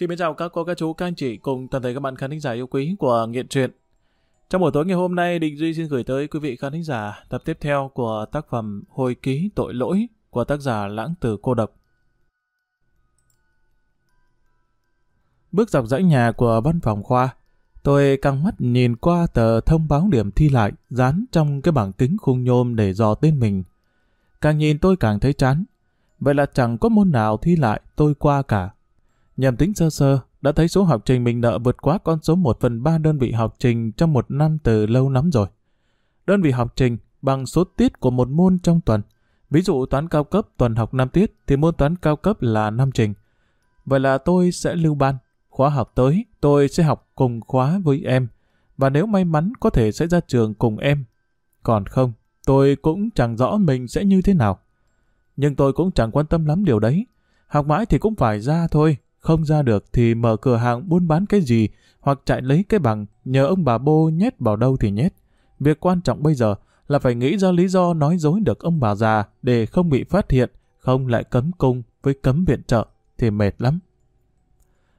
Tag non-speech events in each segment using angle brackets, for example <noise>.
Xin mến chào các cô, các chú, các anh chị cùng toàn thể các bạn khán thính giả yêu quý của Nghiện Truyện. Trong buổi tối ngày hôm nay, Định Duy xin gửi tới quý vị khán thính giả tập tiếp theo của tác phẩm Hồi ký tội lỗi của tác giả Lãng Tử Cô Độc. Bước dọc dãy nhà của văn phòng khoa, tôi căng mắt nhìn qua tờ thông báo điểm thi lại dán trong cái bảng kính khung nhôm để dò tên mình. Càng nhìn tôi càng thấy chán. Vậy là chẳng có môn nào thi lại tôi qua cả nhằm tính sơ sơ, đã thấy số học trình mình nợ vượt quá con số 1 phần 3 đơn vị học trình trong một năm từ lâu lắm rồi. Đơn vị học trình bằng số tiết của một môn trong tuần. Ví dụ toán cao cấp tuần học 5 tiết thì môn toán cao cấp là 5 trình. Vậy là tôi sẽ lưu ban. Khóa học tới, tôi sẽ học cùng khóa với em. Và nếu may mắn có thể sẽ ra trường cùng em. Còn không, tôi cũng chẳng rõ mình sẽ như thế nào. Nhưng tôi cũng chẳng quan tâm lắm điều đấy. Học mãi thì cũng phải ra thôi, không ra được thì mở cửa hàng buôn bán cái gì hoặc chạy lấy cái bằng nhờ ông bà bô nhét vào đâu thì nhét. Việc quan trọng bây giờ là phải nghĩ ra lý do nói dối được ông bà già để không bị phát hiện, không lại cấm cung với cấm viện trợ thì mệt lắm.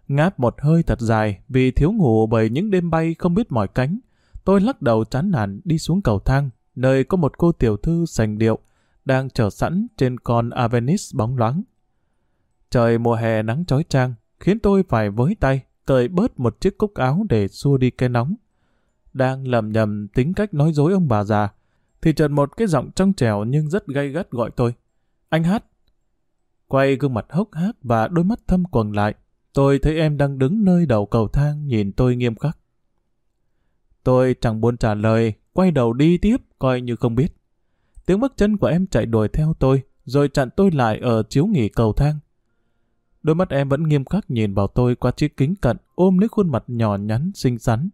Ngáp một hơi thật dài vì thiếu ngủ bởi những đêm bay không biết mỏi cánh. Tôi lắc đầu chán nản đi xuống cầu thang, nơi có một cô tiểu thư sành điệu đang chờ sẵn trên con Avenis bóng loáng. Trời mùa hè nắng chói chang, khiến tôi phải với tay, cởi bớt một chiếc cúc áo để xua đi cái nóng. Đang lầm nhầm tính cách nói dối ông bà già, thì chợt một cái giọng trong trẻo nhưng rất gay gắt gọi tôi. Anh hát. Quay gương mặt hốc hác và đôi mắt thâm quầng lại, tôi thấy em đang đứng nơi đầu cầu thang nhìn tôi nghiêm khắc. Tôi chẳng buồn trả lời, quay đầu đi tiếp, coi như không biết. Tiếng bước chân của em chạy đuổi theo tôi, rồi chặn tôi lại ở chiếu nghỉ cầu thang. Đôi mắt em vẫn nghiêm khắc nhìn vào tôi qua chiếc kính cận, ôm lấy khuôn mặt nhỏ nhắn, xinh xắn.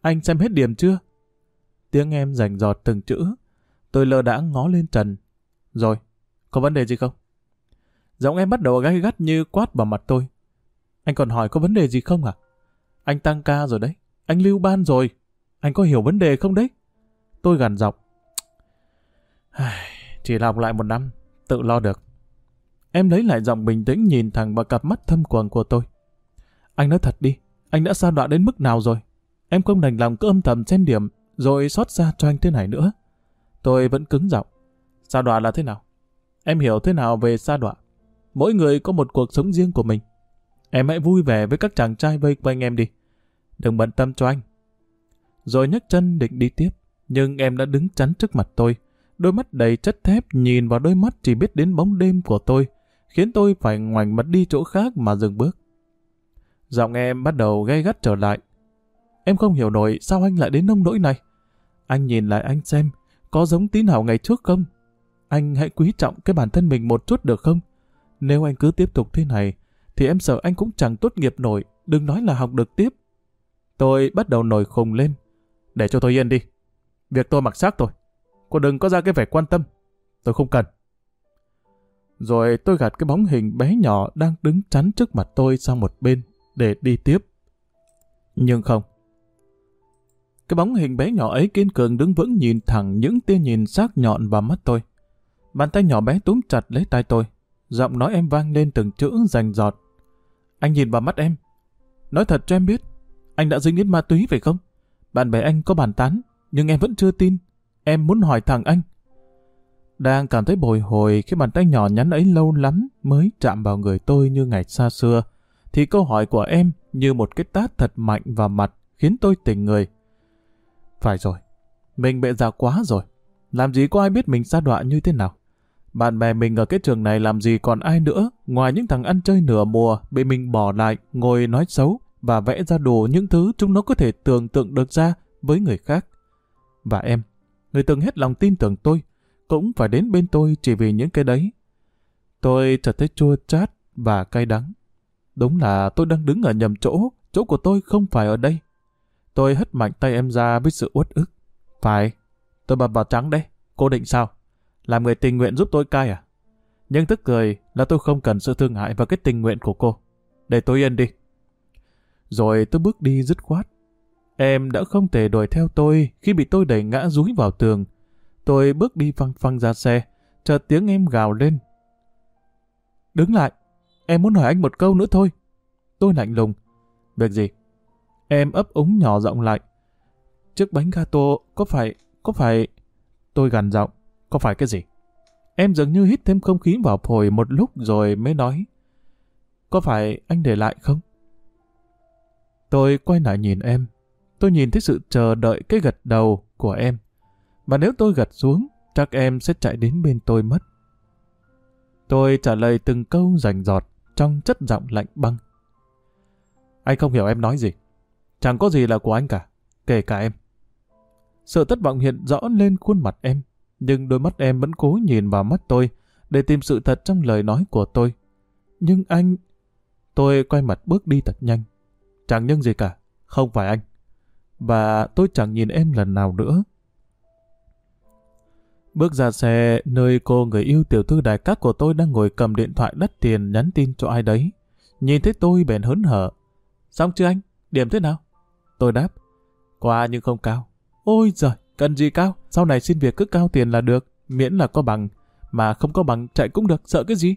Anh xem hết điểm chưa? Tiếng em rành giọt từng chữ. Tôi lơ đãng ngó lên trần. Rồi, có vấn đề gì không? Giọng em bắt đầu gay gắt như quát vào mặt tôi. Anh còn hỏi có vấn đề gì không à? Anh tăng ca rồi đấy. Anh lưu ban rồi. Anh có hiểu vấn đề không đấy? Tôi gằn giọng. Chỉ học lại một năm, tự lo được. Em lấy lại giọng bình tĩnh nhìn thẳng vào cặp mắt thâm quầng của tôi. Anh nói thật đi, anh đã xa đoạn đến mức nào rồi? Em không đành lòng cứ âm thầm xen điểm, rồi xót xa cho anh thế này nữa. Tôi vẫn cứng giọng. Xa đoạn là thế nào? Em hiểu thế nào về xa đoạn? Mỗi người có một cuộc sống riêng của mình. Em hãy vui vẻ với các chàng trai vây quanh em đi. Đừng bận tâm cho anh. Rồi nhấc chân định đi tiếp, nhưng em đã đứng chắn trước mặt tôi. Đôi mắt đầy chất thép nhìn vào đôi mắt chỉ biết đến bóng đêm của tôi, khiến tôi phải ngoảnh mặt đi chỗ khác mà dừng bước. Giọng em bắt đầu gay gắt trở lại. Em không hiểu nổi sao anh lại đến nông nỗi này. Anh nhìn lại anh xem, có giống tín hảo ngày trước không? Anh hãy quý trọng cái bản thân mình một chút được không? Nếu anh cứ tiếp tục thế này, thì em sợ anh cũng chẳng tốt nghiệp nổi, đừng nói là học được tiếp. Tôi bắt đầu nổi khùng lên. Để cho tôi yên đi. Việc tôi mặc xác tôi. Cô đừng có ra cái vẻ quan tâm. Tôi không cần. Rồi tôi gạt cái bóng hình bé nhỏ đang đứng chắn trước mặt tôi sang một bên để đi tiếp. Nhưng không. Cái bóng hình bé nhỏ ấy kiên cường đứng vững nhìn thẳng những tia nhìn sắc nhọn vào mắt tôi. Bàn tay nhỏ bé túm chặt lấy tay tôi. Giọng nói em vang lên từng chữ rành giọt. Anh nhìn vào mắt em. Nói thật cho em biết, anh đã dính đến ma túy phải không? Bạn bè anh có bàn tán, nhưng em vẫn chưa tin. Em muốn hỏi thẳng anh. Đang cảm thấy bồi hồi khi bàn tay nhỏ nhắn ấy lâu lắm mới chạm vào người tôi như ngày xa xưa, thì câu hỏi của em như một cái tát thật mạnh vào mặt khiến tôi tỉnh người. Phải rồi, mình bệ già quá rồi. Làm gì có ai biết mình xa đọa như thế nào? Bạn bè mình ở cái trường này làm gì còn ai nữa ngoài những thằng ăn chơi nửa mùa bị mình bỏ lại ngồi nói xấu và vẽ ra đồ những thứ chúng nó có thể tưởng tượng được ra với người khác. Và em, người từng hết lòng tin tưởng tôi, cũng phải đến bên tôi chỉ vì những cái đấy. Tôi chợt thấy chua chát và cay đắng. Đúng là tôi đang đứng ở nhầm chỗ, chỗ của tôi không phải ở đây. Tôi hất mạnh tay em ra với sự uất ức. Phải, tôi bật vào trắng đây, cô định sao? Làm người tình nguyện giúp tôi cai à? Nhưng tức cười là tôi không cần sự thương hại và cái tình nguyện của cô. Để tôi yên đi. Rồi tôi bước đi dứt khoát. Em đã không thể đuổi theo tôi khi bị tôi đẩy ngã rúi vào tường. Tôi bước đi phăng phăng ra xe, chợt tiếng em gào lên. Đứng lại, em muốn hỏi anh một câu nữa thôi. tôi lạnh lùng. Việc gì? Em ấp úng nhỏ giọng lại. Chiếc bánh gato có phải, có phải... Tôi gằn giọng, có phải cái gì? Em dường như hít thêm không khí vào phổi một lúc rồi mới nói. Có phải anh để lại không? Tôi quay lại nhìn em. Tôi nhìn thấy sự chờ đợi cái gật đầu của em. Và nếu tôi gật xuống, chắc em sẽ chạy đến bên tôi mất. Tôi trả lời từng câu rành giọt trong chất giọng lạnh băng. Anh không hiểu em nói gì. Chẳng có gì là của anh cả, kể cả em. Sự thất vọng hiện rõ lên khuôn mặt em, nhưng đôi mắt em vẫn cố nhìn vào mắt tôi để tìm sự thật trong lời nói của tôi. Nhưng anh... Tôi quay mặt bước đi thật nhanh. Chẳng nhân gì cả, không phải anh. Và tôi chẳng nhìn em lần nào nữa. Bước ra xe, nơi cô người yêu tiểu thư đại các của tôi đang ngồi cầm điện thoại đắt tiền nhắn tin cho ai đấy. Nhìn thấy tôi bèn hớn hở. Xong chưa anh? Điểm thế nào? Tôi đáp. Qua nhưng không cao. Ôi giời, cần gì cao? Sau này xin việc cứ cao tiền là được, miễn là có bằng. Mà không có bằng chạy cũng được, sợ cái gì?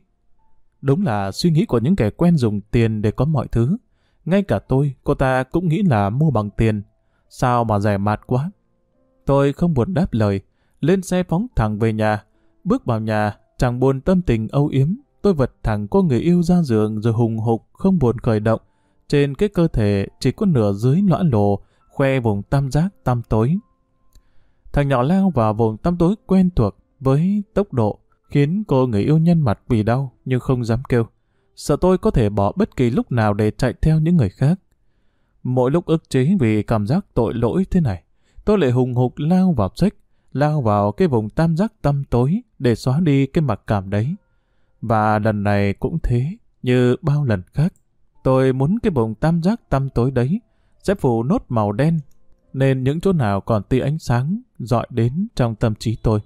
Đúng là suy nghĩ của những kẻ quen dùng tiền để có mọi thứ. Ngay cả tôi, cô ta cũng nghĩ là mua bằng tiền. Sao mà rẻ mạt quá? Tôi không buồn đáp lời, lên xe phóng thẳng về nhà. Bước vào nhà, chẳng buồn tâm tình âu yếm, tôi vật thẳng cô người yêu ra giường rồi hùng hục, không buồn khởi động. Trên cái cơ thể chỉ có nửa dưới lõa lồ, khoe vùng tam giác tam tối. Thằng nhỏ lao vào vùng tam tối quen thuộc với tốc độ, khiến cô người yêu nhân mặt vì đau nhưng không dám kêu. Sợ tôi có thể bỏ bất kỳ lúc nào để chạy theo những người khác. Mỗi lúc ức chế vì cảm giác tội lỗi thế này, tôi lại hùng hục lao vào sách, lao vào cái vùng tam giác tâm tối để xóa đi cái mặc cảm đấy. Và lần này cũng thế, như bao lần khác. Tôi muốn cái vùng tam giác tâm tối đấy sẽ phủ nốt màu đen, nên những chỗ nào còn tia ánh sáng dọi đến trong tâm trí tôi.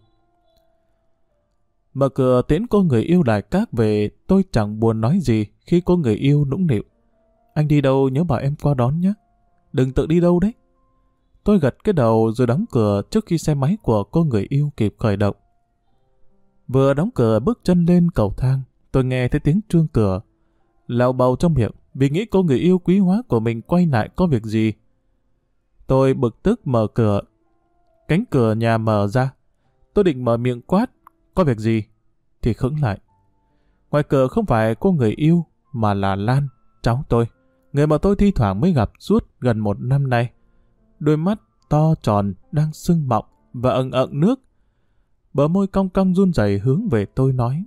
Mở cửa tiễn cô người yêu đại các về, tôi chẳng buồn nói gì khi cô người yêu nũng nịu. Anh đi đâu nhớ bảo em qua đón nhé. Đừng tự đi đâu đấy. Tôi gật cái đầu rồi đóng cửa trước khi xe máy của cô người yêu kịp khởi động. Vừa đóng cửa bước chân lên cầu thang, tôi nghe thấy tiếng chuông cửa. Lào bầu trong miệng vì nghĩ cô người yêu quý hóa của mình quay lại có việc gì. Tôi bực tức mở cửa. Cánh cửa nhà mở ra. Tôi định mở miệng quát, có việc gì? Thì khững lại. Ngoài cửa không phải cô người yêu, mà là Lan, cháu tôi. Người mà tôi thi thoảng mới gặp suốt gần một năm nay đôi mắt to tròn đang sưng mọng và ẩn ẩn nước. Bờ môi cong cong run rẩy hướng về tôi nói.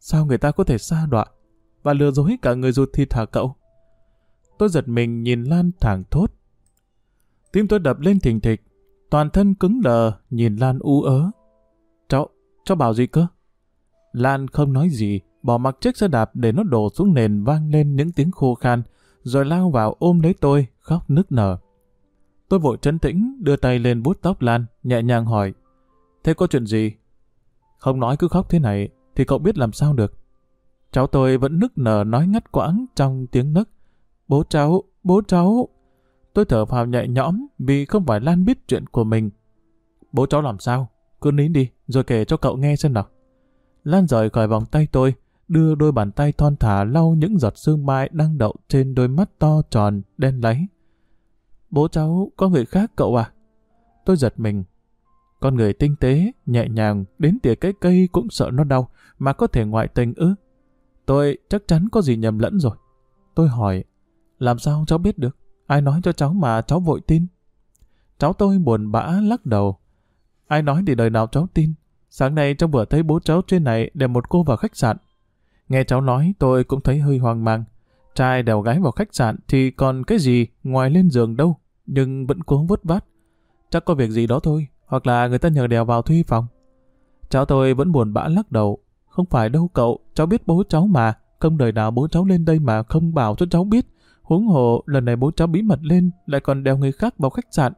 Sao người ta có thể xa đọa và lừa dối cả người ruột thịt thả cậu? Tôi giật mình nhìn Lan thẳng thốt. Tim tôi đập lên thình thịch, toàn thân cứng đờ nhìn Lan u ớ. Cháu, cháu bảo gì cơ? Lan không nói gì, bỏ mặc chiếc xe đạp để nó đổ xuống nền vang lên những tiếng khô khan, rồi lao vào ôm lấy tôi, khóc nức nở. Tôi vội trấn tĩnh, đưa tay lên bút tóc Lan, nhẹ nhàng hỏi. Thế có chuyện gì? Không nói cứ khóc thế này, thì cậu biết làm sao được. Cháu tôi vẫn nức nở nói ngắt quãng trong tiếng nấc Bố cháu, bố cháu. Tôi thở phào nhẹ nhõm vì không phải Lan biết chuyện của mình. Bố cháu làm sao? Cứ nín đi, rồi kể cho cậu nghe xem nào. Lan rời khỏi vòng tay tôi, đưa đôi bàn tay thon thả lau những giọt sương mai đang đậu trên đôi mắt to tròn, đen láy. Bố cháu có người khác cậu à? Tôi giật mình. Con người tinh tế, nhẹ nhàng, đến tỉa cái cây cũng sợ nó đau, mà có thể ngoại tình ư? Tôi chắc chắn có gì nhầm lẫn rồi. Tôi hỏi, làm sao cháu biết được? Ai nói cho cháu mà cháu vội tin? Cháu tôi buồn bã lắc đầu. Ai nói thì đời nào cháu tin? Sáng nay cháu vừa thấy bố cháu trên này để một cô vào khách sạn. Nghe cháu nói tôi cũng thấy hơi hoang mang. Trai đèo gái vào khách sạn thì còn cái gì ngoài lên giường đâu, nhưng vẫn cố vứt vát. Chắc có việc gì đó thôi, hoặc là người ta nhờ đèo vào thuê phòng. Cháu tôi vẫn buồn bã lắc đầu. Không phải đâu cậu, cháu biết bố cháu mà, không đời nào bố cháu lên đây mà không bảo cho cháu biết. Huống hồ, lần này bố cháu bí mật lên, lại còn đèo người khác vào khách sạn.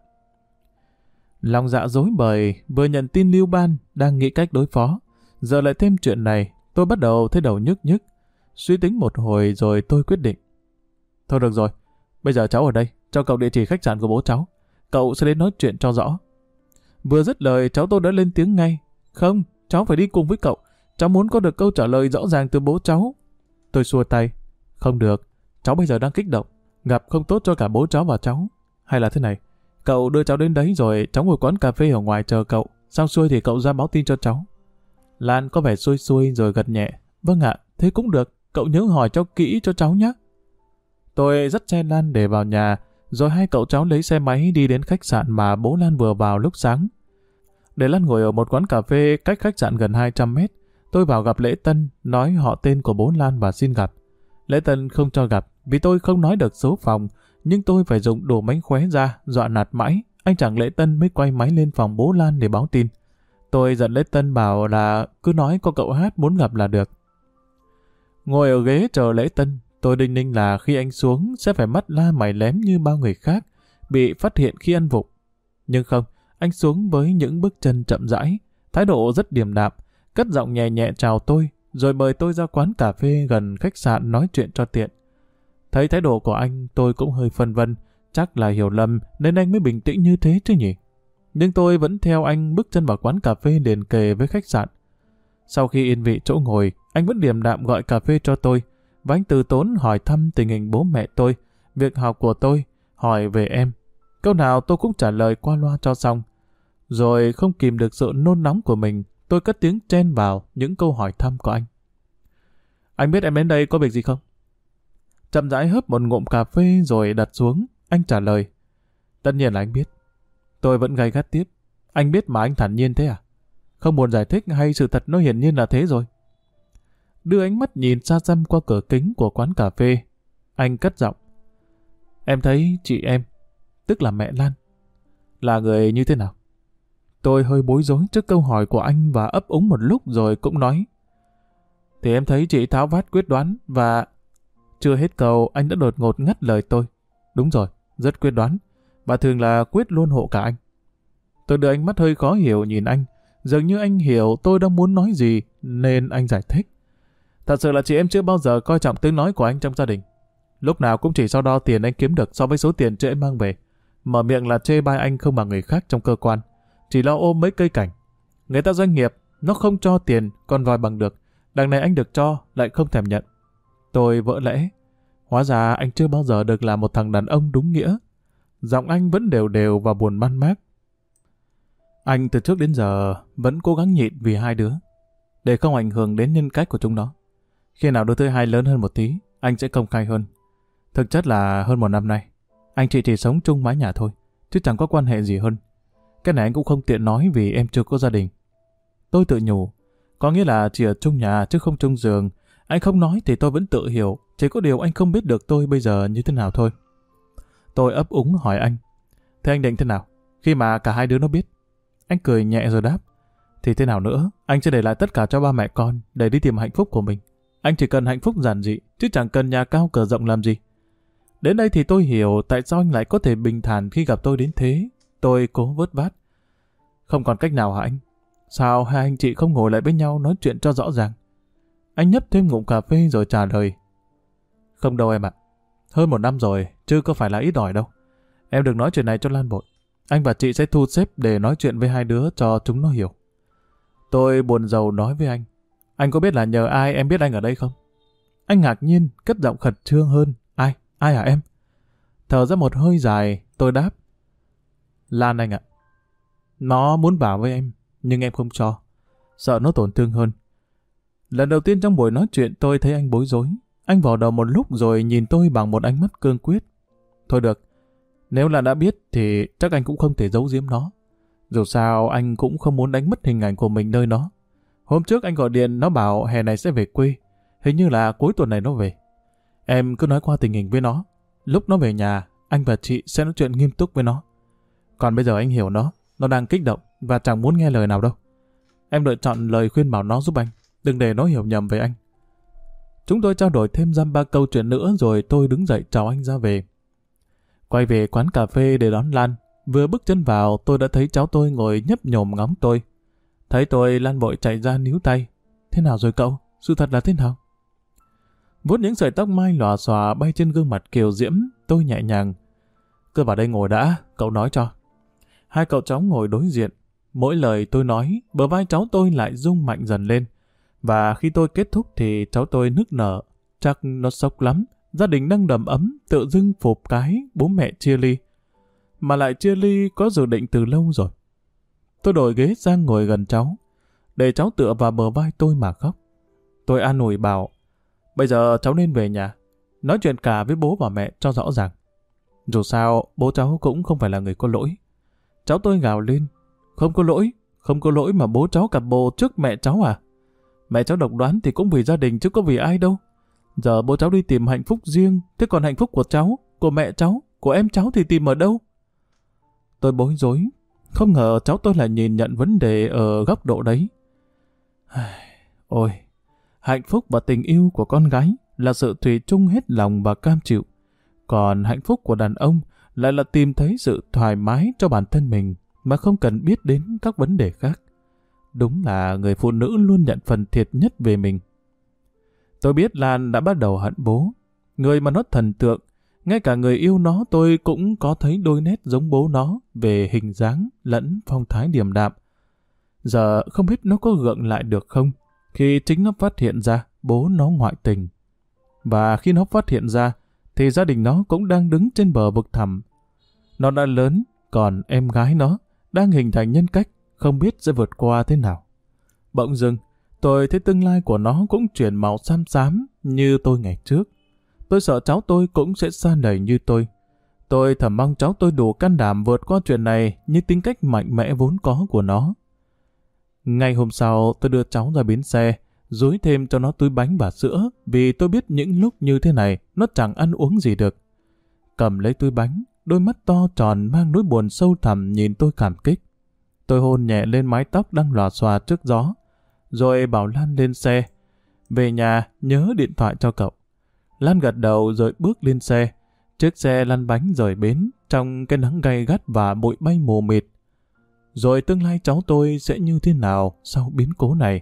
Lòng dạ dối bời, vừa nhận tin Lưu Ban, đang nghĩ cách đối phó. Giờ lại thêm chuyện này, tôi bắt đầu thấy đầu nhức nhức. Suy tính một hồi rồi tôi quyết định. Thôi được rồi, bây giờ cháu ở đây, cho cậu địa chỉ khách sạn của bố cháu. Cậu sẽ đến nói chuyện cho rõ. Vừa dứt lời, cháu tôi đã lên tiếng ngay. Không, cháu phải đi cùng với cậu. Cháu muốn có được câu trả lời rõ ràng từ bố cháu. Tôi xua tay. Không được, cháu bây giờ đang kích động, gặp không tốt cho cả bố cháu và cháu. Hay là thế này, cậu đưa cháu đến đấy rồi cháu ngồi quán cà phê ở ngoài chờ cậu, xong xuôi thì cậu ra báo tin cho cháu. Lan có vẻ xuôi xuôi rồi gật nhẹ. Vâng ạ, thế cũng được, cậu nhớ hỏi cho kỹ cho cháu nhé. Tôi dắt xe Lan để vào nhà, rồi hai cậu cháu lấy xe máy đi đến khách sạn mà bố Lan vừa vào lúc sáng. Để Lan ngồi ở một quán cà phê cách khách sạn gần 200 mét, tôi vào gặp Lễ Tân, nói họ tên của bố Lan và xin gặp. Lễ Tân không cho gặp vì tôi không nói được số phòng, nhưng tôi phải dùng đồ mánh khóe ra, dọa nạt mãi. Anh chàng Lễ Tân mới quay máy lên phòng bố Lan để báo tin. Tôi giận Lễ Tân bảo là cứ nói có cậu hát muốn gặp là được. Ngồi ở ghế chờ Lễ Tân, tôi đinh ninh là khi anh xuống sẽ phải mắt la mày lém như bao người khác, bị phát hiện khi ăn vụng. Nhưng không, anh xuống với những bước chân chậm rãi, thái độ rất điềm đạm, cất giọng nhẹ nhẹ chào tôi, rồi mời tôi ra quán cà phê gần khách sạn nói chuyện cho tiện. Thấy thái độ của anh, tôi cũng hơi phân vân, chắc là hiểu lầm nên anh mới bình tĩnh như thế chứ nhỉ. Nhưng tôi vẫn theo anh bước chân vào quán cà phê liền kề với khách sạn. Sau khi yên vị chỗ ngồi, anh vẫn điềm đạm gọi cà phê cho tôi, và anh từ tốn hỏi thăm tình hình bố mẹ tôi, việc học của tôi, hỏi về em. Câu nào tôi cũng trả lời qua loa cho xong. Rồi không kìm được sự nôn nóng của mình, tôi cất tiếng chen vào những câu hỏi thăm của anh. Anh biết em đến đây có việc gì không? Chậm rãi hớp một ngụm cà phê rồi đặt xuống, anh trả lời. Tất nhiên là anh biết. Tôi vẫn gay gắt tiếp. Anh biết mà anh thản nhiên thế à? Không buồn giải thích hay sự thật nó hiển nhiên là thế rồi? Đưa ánh mắt nhìn xa xăm qua cửa kính của quán cà phê. Anh cất giọng. Em thấy chị em, tức là mẹ Lan, là người như thế nào? Tôi hơi bối rối trước câu hỏi của anh và ấp úng một lúc rồi cũng nói. Thì em thấy chị tháo vát quyết đoán và... Chưa hết câu, anh đã đột ngột ngắt lời tôi. Đúng rồi, rất quyết đoán. Và thường là quyết luôn hộ cả anh. Tôi đưa ánh mắt hơi khó hiểu nhìn anh. Dường như anh hiểu tôi đang muốn nói gì, nên anh giải thích. Thật sự là chị em chưa bao giờ coi trọng tiếng nói của anh trong gia đình. Lúc nào cũng chỉ so đo tiền anh kiếm được so với số tiền chị em mang về. Mở miệng là chê bai anh không bằng người khác trong cơ quan. Chỉ lo ôm mấy cây cảnh. Người ta doanh nghiệp, nó không cho tiền, còn vòi bằng được. Đằng này anh được cho, lại không thèm nhận. Tôi vỡ lẽ. Hóa ra anh chưa bao giờ được là một thằng đàn ông đúng nghĩa. Giọng anh vẫn đều đều và buồn man mác. Anh từ trước đến giờ vẫn cố gắng nhịn vì hai đứa, để không ảnh hưởng đến nhân cách của chúng nó. Khi nào đứa thứ hai lớn hơn một tí, anh sẽ công khai hơn. Thực chất là hơn một năm nay, anh chị chỉ sống chung mái nhà thôi, chứ chẳng có quan hệ gì hơn. Cái này anh cũng không tiện nói vì em chưa có gia đình. Tôi tự nhủ, có nghĩa là chỉ ở chung nhà chứ không chung giường. Anh không nói thì tôi vẫn tự hiểu, chỉ có điều anh không biết được tôi bây giờ như thế nào thôi. Tôi ấp úng hỏi anh, thế anh định thế nào? Khi mà cả hai đứa nó biết. Anh cười nhẹ rồi đáp, thì thế nào nữa, anh sẽ để lại tất cả cho ba mẹ con để đi tìm hạnh phúc của mình. Anh chỉ cần hạnh phúc giản dị, chứ chẳng cần nhà cao cờ rộng làm gì. Đến đây thì tôi hiểu tại sao anh lại có thể bình thản khi gặp tôi đến thế. Tôi cố vớt vát. Không còn cách nào hả anh? Sao hai anh chị không ngồi lại với nhau nói chuyện cho rõ ràng? Anh nhấp thêm ngụm cà phê rồi trả lời. Không đâu em ạ. Hơn một năm rồi, chứ có phải là ít ỏi đâu. Em đừng nói chuyện này cho Lan bội. Anh và chị sẽ thu xếp để nói chuyện với hai đứa cho chúng nó hiểu. Tôi buồn rầu nói với anh. Anh có biết là nhờ ai em biết anh ở đây không? Anh ngạc nhiên, cất giọng khẩn trương hơn. Ai? Ai hả em? Thở ra một hơi dài, tôi đáp. Lan anh ạ. Nó muốn bảo với em, nhưng em không cho. Sợ nó tổn thương hơn. Lần đầu tiên trong buổi nói chuyện tôi thấy anh bối rối. Anh vò đầu một lúc rồi nhìn tôi bằng một ánh mắt cương quyết. Thôi được, nếu là đã biết thì chắc anh cũng không thể giấu giếm nó. Dù sao anh cũng không muốn đánh mất hình ảnh của mình nơi nó. Hôm trước anh gọi điện nó bảo hè này sẽ về quê. Hình như là cuối tuần này nó về. Em cứ nói qua tình hình với nó. Lúc nó về nhà, anh và chị sẽ nói chuyện nghiêm túc với nó. Còn bây giờ anh hiểu nó, nó đang kích động và chẳng muốn nghe lời nào đâu. Em lựa chọn lời khuyên bảo nó giúp anh, đừng để nó hiểu nhầm về anh. Chúng tôi trao đổi thêm dăm ba câu chuyện nữa rồi tôi đứng dậy chào anh ra về. Quay về quán cà phê để đón Lan. Vừa bước chân vào tôi đã thấy cháu tôi ngồi nhấp nhổm ngóng tôi. Thấy tôi Lan vội chạy ra níu tay. Thế nào rồi cậu? Sự thật là thế nào? Vuốt những sợi tóc mai lòa xòa bay trên gương mặt kiều diễm, tôi nhẹ nhàng. Cứ vào đây ngồi đã, cậu nói cho. Hai cậu cháu ngồi đối diện. Mỗi lời tôi nói, bờ vai cháu tôi lại rung mạnh dần lên. Và khi tôi kết thúc thì cháu tôi nức nở. Chắc nó sốc lắm, gia đình đang đầm ấm, tự dưng phụp cái, bố mẹ chia ly. Mà lại chia ly có dự định từ lâu rồi. Tôi đổi ghế sang ngồi gần cháu, để cháu tựa vào bờ vai tôi mà khóc. Tôi an ủi bảo, bây giờ cháu nên về nhà, nói chuyện cả với bố và mẹ cho rõ ràng. Dù sao, bố cháu cũng không phải là người có lỗi. Cháu tôi gào lên, không có lỗi, không có lỗi mà bố cháu cặp bồ trước mẹ cháu à? Mẹ cháu độc đoán thì cũng vì gia đình chứ có vì ai đâu. Giờ bố cháu đi tìm hạnh phúc riêng, thế còn hạnh phúc của cháu, của mẹ cháu, của em cháu thì tìm ở đâu? Tôi bối rối, không ngờ cháu tôi lại nhìn nhận vấn đề ở góc độ đấy. <sighs> Ôi, hạnh phúc và tình yêu của con gái là sự thủy chung hết lòng và cam chịu. Còn hạnh phúc của đàn ông lại là tìm thấy sự thoải mái cho bản thân mình mà không cần biết đến các vấn đề khác. Đúng là người phụ nữ luôn nhận phần thiệt nhất về mình. Tôi biết Lan đã bắt đầu hận bố. Người mà nó thần tượng, ngay cả người yêu nó tôi cũng có thấy đôi nét giống bố nó về hình dáng lẫn phong thái điềm đạm. Giờ không biết nó có gượng lại được không khi chính nó phát hiện ra bố nó ngoại tình. Và khi nó phát hiện ra thì gia đình nó cũng đang đứng trên bờ vực thẳm. Nó đã lớn, còn em gái nó đang hình thành nhân cách không biết sẽ vượt qua thế nào. Bỗng dưng, tôi thấy tương lai của nó cũng chuyển màu xám xám như tôi ngày trước. Tôi sợ cháu tôi cũng sẽ xa đầy như tôi. Tôi thầm mong cháu tôi đủ can đảm vượt qua chuyện này như tính cách mạnh mẽ vốn có của nó. Ngay hôm sau, tôi đưa cháu ra bến xe, dối thêm cho nó túi bánh và sữa vì tôi biết những lúc như thế này nó chẳng ăn uống gì được. Cầm lấy túi bánh, đôi mắt to tròn mang nỗi buồn sâu thẳm nhìn tôi cảm kích. Tôi hôn nhẹ lên mái tóc đang lòa xòa trước gió, rồi bảo Lan lên xe. Về nhà, nhớ điện thoại cho cậu. Lan gật đầu rồi bước lên xe. Chiếc xe lăn bánh rời bến trong cái nắng gay gắt và bụi bay mù mịt. Rồi tương lai cháu tôi sẽ như thế nào sau biến cố này?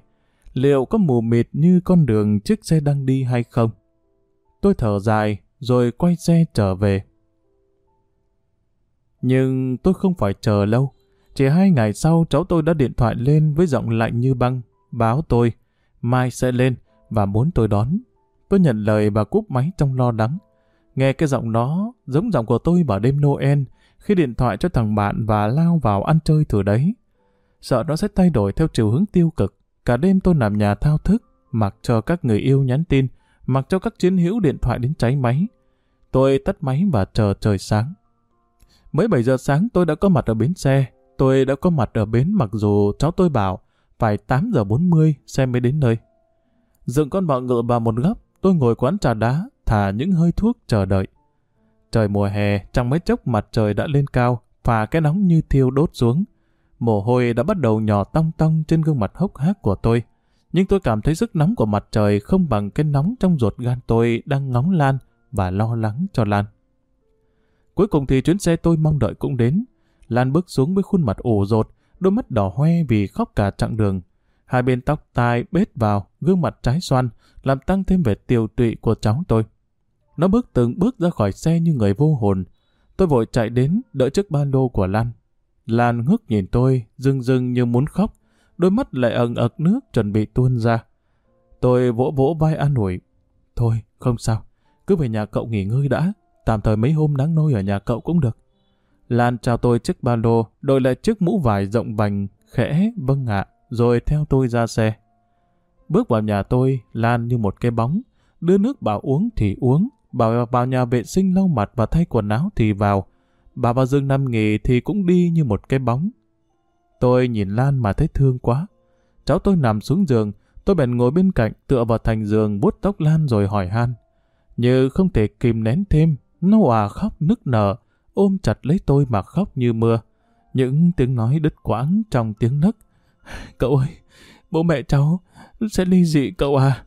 Liệu có mù mịt như con đường chiếc xe đang đi hay không? Tôi thở dài rồi quay xe trở về. Nhưng tôi không phải chờ lâu. Chỉ hai ngày sau cháu tôi đã điện thoại lên với giọng lạnh như băng, báo tôi, mai sẽ lên và muốn tôi đón. Tôi nhận lời và cúp máy trong lo lắng. Nghe cái giọng nó giống giọng của tôi vào đêm Noel khi điện thoại cho thằng bạn và lao vào ăn chơi từ đấy. Sợ nó sẽ thay đổi theo chiều hướng tiêu cực. Cả đêm tôi nằm nhà thao thức, mặc cho các người yêu nhắn tin, mặc cho các chiến hữu điện thoại đến cháy máy. Tôi tắt máy và chờ trời sáng. Mới 7 giờ sáng tôi đã có mặt ở bến xe. Tôi đã có mặt ở bến mặc dù cháu tôi bảo phải 8 giờ 40 xe mới đến nơi. Dựng con bọ ngựa vào một góc, tôi ngồi quán trà đá, thả những hơi thuốc chờ đợi. Trời mùa hè, trong mấy chốc mặt trời đã lên cao, phà cái nóng như thiêu đốt xuống. Mồ hôi đã bắt đầu nhỏ tong tong trên gương mặt hốc hác của tôi. Nhưng tôi cảm thấy sức nóng của mặt trời không bằng cái nóng trong ruột gan tôi đang ngóng Lan và lo lắng cho Lan. Cuối cùng thì chuyến xe tôi mong đợi cũng đến. Lan bước xuống với khuôn mặt ủ rột, đôi mắt đỏ hoe vì khóc cả chặng đường. Hai bên tóc tai bết vào, gương mặt trái xoan, làm tăng thêm vẻ tiều tụy của cháu tôi. Nó bước từng bước ra khỏi xe như người vô hồn. Tôi vội chạy đến, đỡ chiếc ba lô của Lan. Lan ngước nhìn tôi, rưng rưng như muốn khóc, đôi mắt lại ẩn ực nước chuẩn bị tuôn ra. Tôi vỗ vỗ vai an ủi. Thôi, không sao, cứ về nhà cậu nghỉ ngơi đã, tạm thời mấy hôm nắng nôi ở nhà cậu cũng được. Lan chào tôi chiếc ba lô, đội lại chiếc mũ vải rộng vành, khẽ, vâng ạ, rồi theo tôi ra xe. Bước vào nhà tôi, Lan như một cái bóng, đưa nước bảo uống thì uống, bảo vào nhà vệ sinh lau mặt và thay quần áo thì vào. Bà vào giường nằm nghỉ thì cũng đi như một cái bóng. Tôi nhìn Lan mà thấy thương quá. Cháu tôi nằm xuống giường, tôi bèn ngồi bên cạnh tựa vào thành giường bút tóc Lan rồi hỏi han. Như không thể kìm nén thêm, nó à khóc nức nở, ôm chặt lấy tôi mà khóc như mưa. Những tiếng nói đứt quãng trong tiếng nấc. Cậu ơi, bố mẹ cháu sẽ ly dị cậu à?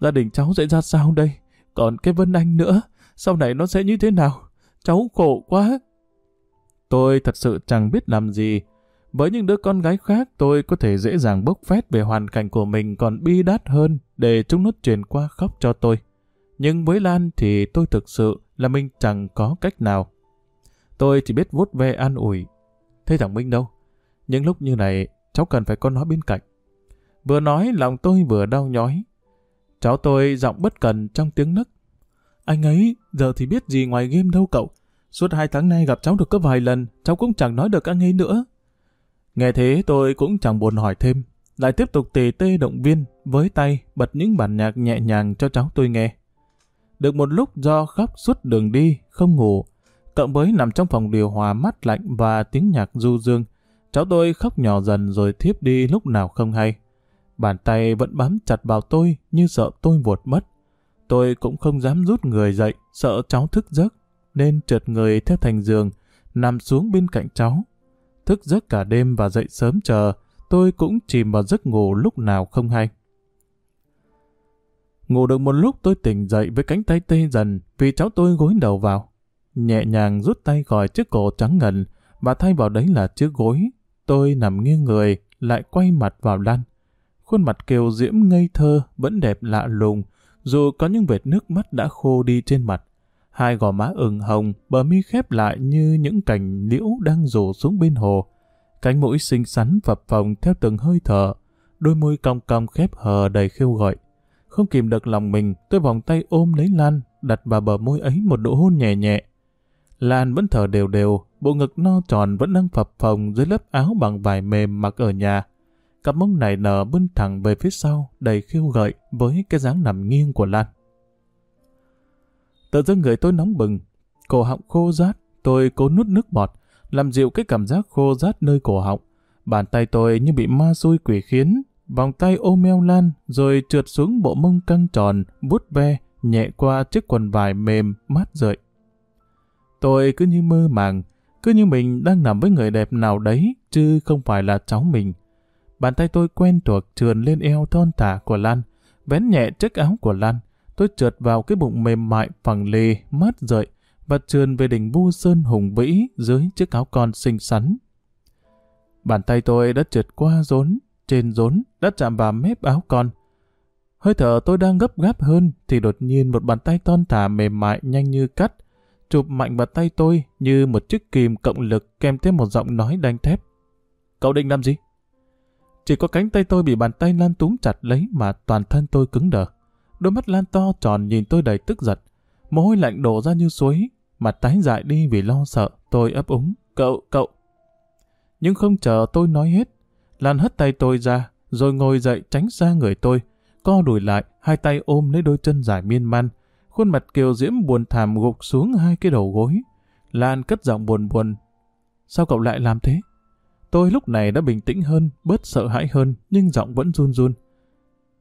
Gia đình cháu sẽ ra sao đây? Còn cái Vân Anh nữa, sau này nó sẽ như thế nào? Cháu khổ quá. Tôi thật sự chẳng biết làm gì. Với những đứa con gái khác tôi có thể dễ dàng bốc phét về hoàn cảnh của mình còn bi đát hơn để chúng nó truyền qua khóc cho tôi. Nhưng với Lan thì tôi thực sự là mình chẳng có cách nào. Tôi chỉ biết vuốt ve an ủi. Thế thằng Minh đâu? Những lúc như này, cháu cần phải có nó bên cạnh. Vừa nói, lòng tôi vừa đau nhói. Cháu tôi giọng bất cần trong tiếng nức. Anh ấy giờ thì biết gì ngoài game đâu cậu. Suốt hai tháng nay gặp cháu được có vài lần, cháu cũng chẳng nói được anh ấy nữa. Nghe thế tôi cũng chẳng buồn hỏi thêm, lại tiếp tục tề tê động viên, với tay bật những bản nhạc nhẹ nhàng cho cháu tôi nghe. Được một lúc do khóc suốt đường đi, không ngủ, Cậu với nằm trong phòng điều hòa mát lạnh và tiếng nhạc du dương, cháu tôi khóc nhỏ dần rồi thiếp đi lúc nào không hay. Bàn tay vẫn bám chặt vào tôi như sợ tôi vụt mất. Tôi cũng không dám rút người dậy, sợ cháu thức giấc, nên trượt người theo thành giường, nằm xuống bên cạnh cháu. Thức giấc cả đêm và dậy sớm chờ, tôi cũng chìm vào giấc ngủ lúc nào không hay. Ngủ được một lúc tôi tỉnh dậy với cánh tay tê dần vì cháu tôi gối đầu vào. Nhẹ nhàng rút tay khỏi chiếc cổ trắng ngần và thay vào đấy là chiếc gối. Tôi nằm nghiêng người, lại quay mặt vào Lan. Khuôn mặt kiều diễm ngây thơ vẫn đẹp lạ lùng, dù có những vệt nước mắt đã khô đi trên mặt. Hai gò má ửng hồng, bờ mi khép lại như những cành liễu đang rủ xuống bên hồ. Cánh mũi xinh xắn phập phồng theo từng hơi thở, đôi môi cong cong khép hờ đầy khiêu gợi. Không kìm được lòng mình, tôi vòng tay ôm lấy Lan, đặt vào bờ môi ấy một độ hôn nhẹ nhẹ. Lan vẫn thở đều đều, bộ ngực no tròn vẫn đang phập phồng dưới lớp áo bằng vải mềm mặc ở nhà. Cặp mông này nở bươn thẳng về phía sau, đầy khiêu gợi với cái dáng nằm nghiêng của Lan. Tự dưng người tôi nóng bừng, cổ họng khô rát, tôi cố nuốt nước bọt, làm dịu cái cảm giác khô rát nơi cổ họng. Bàn tay tôi như bị ma xui quỷ khiến, vòng tay ôm eo Lan rồi trượt xuống bộ mông căng tròn, bút ve, nhẹ qua chiếc quần vải mềm, mát rượi. Tôi cứ như mơ màng, cứ như mình đang nằm với người đẹp nào đấy, chứ không phải là cháu mình. Bàn tay tôi quen thuộc trườn lên eo thon thả của Lan, vén nhẹ chiếc áo của Lan. Tôi trượt vào cái bụng mềm mại phẳng lì, mát rợi và trườn về đỉnh vu sơn hùng vĩ dưới chiếc áo con xinh xắn. Bàn tay tôi đã trượt qua rốn, trên rốn đã chạm vào mép áo con. Hơi thở tôi đang gấp gáp hơn thì đột nhiên một bàn tay thon thả mềm mại nhanh như cắt, chụp mạnh vào tay tôi như một chiếc kìm cộng lực kèm thêm một giọng nói đanh thép. Cậu định làm gì? Chỉ có cánh tay tôi bị bàn tay Lan túm chặt lấy mà toàn thân tôi cứng đờ. Đôi mắt Lan to tròn nhìn tôi đầy tức giận. Mồ hôi lạnh đổ ra như suối. Mặt tái dại đi vì lo sợ. Tôi ấp úng. Cậu, cậu. Nhưng không chờ tôi nói hết. Lan hất tay tôi ra, rồi ngồi dậy tránh xa người tôi. Co đùi lại, hai tay ôm lấy đôi chân dài miên man. Khuôn mặt kiều diễm buồn thảm gục xuống hai cái đầu gối. Lan cất giọng buồn buồn. Sao cậu lại làm thế? Tôi lúc này đã bình tĩnh hơn, bớt sợ hãi hơn, nhưng giọng vẫn run run.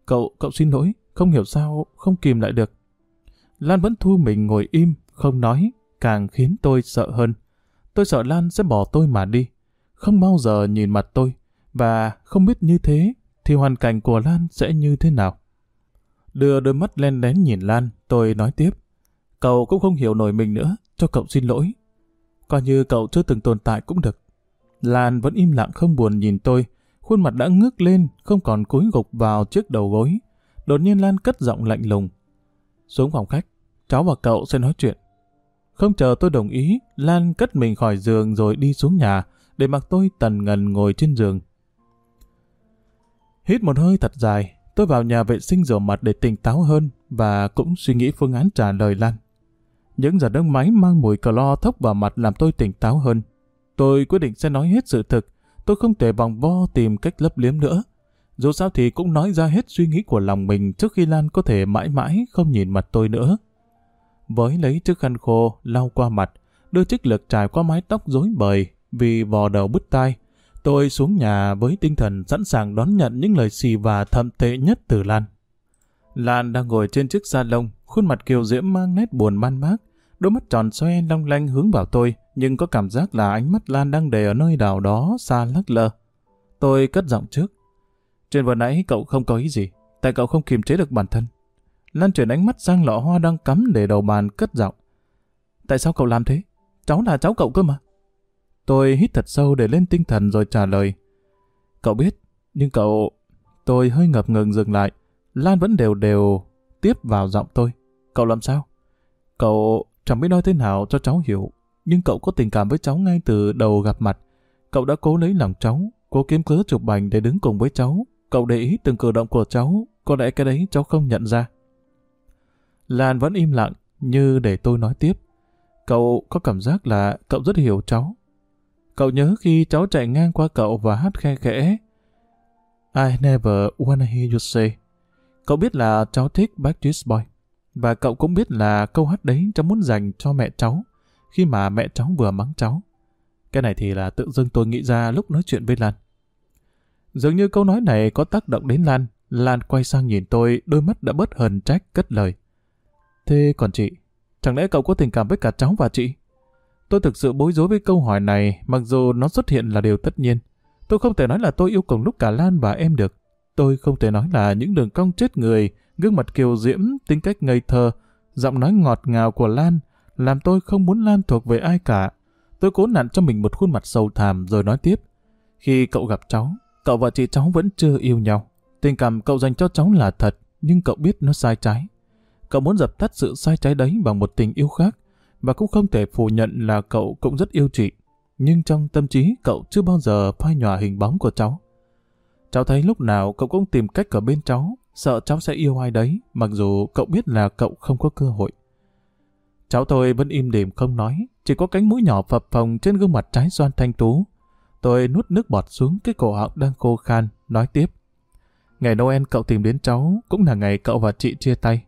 Cậu, cậu xin lỗi, không hiểu sao, không kìm lại được. Lan vẫn thu mình ngồi im, không nói, càng khiến tôi sợ hơn. Tôi sợ Lan sẽ bỏ tôi mà đi, không bao giờ nhìn mặt tôi, và không biết như thế thì hoàn cảnh của Lan sẽ như thế nào. Đưa đôi mắt len lén nhìn Lan, tôi nói tiếp. Cậu cũng không hiểu nổi mình nữa, cho cậu xin lỗi. Coi như cậu chưa từng tồn tại cũng được. Lan vẫn im lặng không buồn nhìn tôi, khuôn mặt đã ngước lên, không còn cúi gục vào chiếc đầu gối. Đột nhiên Lan cất giọng lạnh lùng. Xuống phòng khách, cháu và cậu sẽ nói chuyện. Không chờ tôi đồng ý, Lan cất mình khỏi giường rồi đi xuống nhà, để mặc tôi tần ngần ngồi trên giường. Hít một hơi thật dài, tôi vào nhà vệ sinh rửa mặt để tỉnh táo hơn và cũng suy nghĩ phương án trả lời Lan. Những giọt nước máy mang mùi clo thốc vào mặt làm tôi tỉnh táo hơn. Tôi quyết định sẽ nói hết sự thực. Tôi không thể vòng vo tìm cách lấp liếm nữa. Dù sao thì cũng nói ra hết suy nghĩ của lòng mình trước khi Lan có thể mãi mãi không nhìn mặt tôi nữa. Với lấy chiếc khăn khô lau qua mặt, đưa chiếc lực trải qua mái tóc rối bời vì vò đầu bứt tai. Tôi xuống nhà với tinh thần sẵn sàng đón nhận những lời xì và thậm tệ nhất từ Lan. Lan đang ngồi trên chiếc salon, khuôn mặt kiều diễm mang nét buồn man mác, đôi mắt tròn xoe long lanh hướng vào tôi, nhưng có cảm giác là ánh mắt Lan đang để ở nơi nào đó xa lắc lơ. Tôi cất giọng trước. Trên vừa nãy cậu không có ý gì, tại cậu không kiềm chế được bản thân. Lan chuyển ánh mắt sang lọ hoa đang cắm để đầu bàn cất giọng. Tại sao cậu làm thế? Cháu là cháu cậu cơ mà. Tôi hít thật sâu để lên tinh thần rồi trả lời. Cậu biết, nhưng cậu... Tôi hơi ngập ngừng dừng lại. Lan vẫn đều đều tiếp vào giọng tôi. Cậu làm sao? Cậu chẳng biết nói thế nào cho cháu hiểu nhưng cậu có tình cảm với cháu ngay từ đầu gặp mặt. Cậu đã cố lấy lòng cháu, cố kiếm cớ chụp bành để đứng cùng với cháu. Cậu để ý từng cử động của cháu, có lẽ cái đấy cháu không nhận ra. Lan vẫn im lặng, như để tôi nói tiếp. Cậu có cảm giác là cậu rất hiểu cháu. Cậu nhớ khi cháu chạy ngang qua cậu và hát khe khẽ. I never wanna hear you say. Cậu biết là cháu thích Backstreet Boy. Và cậu cũng biết là câu hát đấy cháu muốn dành cho mẹ cháu khi mà mẹ cháu vừa mắng cháu. Cái này thì là tự dưng tôi nghĩ ra lúc nói chuyện với Lan. Dường như câu nói này có tác động đến Lan. Lan quay sang nhìn tôi, đôi mắt đã bớt hờn trách, cất lời. Thế còn chị, chẳng lẽ cậu có tình cảm với cả cháu và chị? Tôi thực sự bối rối với câu hỏi này, mặc dù nó xuất hiện là điều tất nhiên. Tôi không thể nói là tôi yêu cùng lúc cả Lan và em được. Tôi không thể nói là những đường cong chết người, gương mặt kiều diễm, tính cách ngây thơ, giọng nói ngọt ngào của Lan, làm tôi không muốn Lan thuộc về ai cả. Tôi cố nặn cho mình một khuôn mặt sầu thảm rồi nói tiếp. Khi cậu gặp cháu, cậu và chị cháu vẫn chưa yêu nhau. Tình cảm cậu dành cho cháu là thật, nhưng cậu biết nó sai trái. Cậu muốn dập tắt sự sai trái đấy bằng một tình yêu khác, và cũng không thể phủ nhận là cậu cũng rất yêu chị. Nhưng trong tâm trí cậu chưa bao giờ phai nhòa hình bóng của cháu. Cháu thấy lúc nào cậu cũng tìm cách ở bên cháu, sợ cháu sẽ yêu ai đấy, mặc dù cậu biết là cậu không có cơ hội. Cháu tôi vẫn im đềm không nói, chỉ có cánh mũi nhỏ phập phồng trên gương mặt trái xoan thanh tú. Tôi nuốt nước bọt xuống cái cổ họng đang khô khan, nói tiếp. Ngày Noel cậu tìm đến cháu, cũng là ngày cậu và chị chia tay.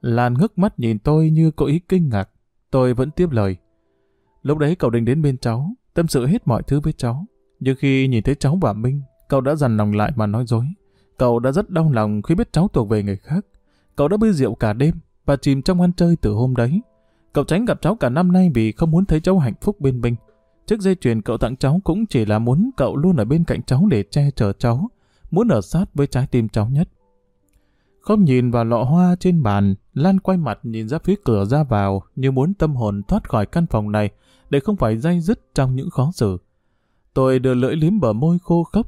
Lan ngước mắt nhìn tôi như có ý kinh ngạc. Tôi vẫn tiếp lời. Lúc đấy cậu định đến bên cháu, tâm sự hết mọi thứ với cháu. Nhưng khi nhìn thấy cháu và Minh, cậu đã dằn lòng lại mà nói dối. Cậu đã rất đau lòng khi biết cháu thuộc về người khác. Cậu đã bơi rượu cả đêm và chìm trong ăn chơi từ hôm đấy. Cậu tránh gặp cháu cả năm nay vì không muốn thấy cháu hạnh phúc bên Minh. Chiếc dây chuyền cậu tặng cháu cũng chỉ là muốn cậu luôn ở bên cạnh cháu để che chở cháu, muốn ở sát với trái tim cháu nhất. Không nhìn vào lọ hoa trên bàn, Lan quay mặt nhìn ra phía cửa ra vào như muốn tâm hồn thoát khỏi căn phòng này để không phải dây dứt trong những khó xử. Tôi đưa lưỡi liếm bờ môi khô khốc.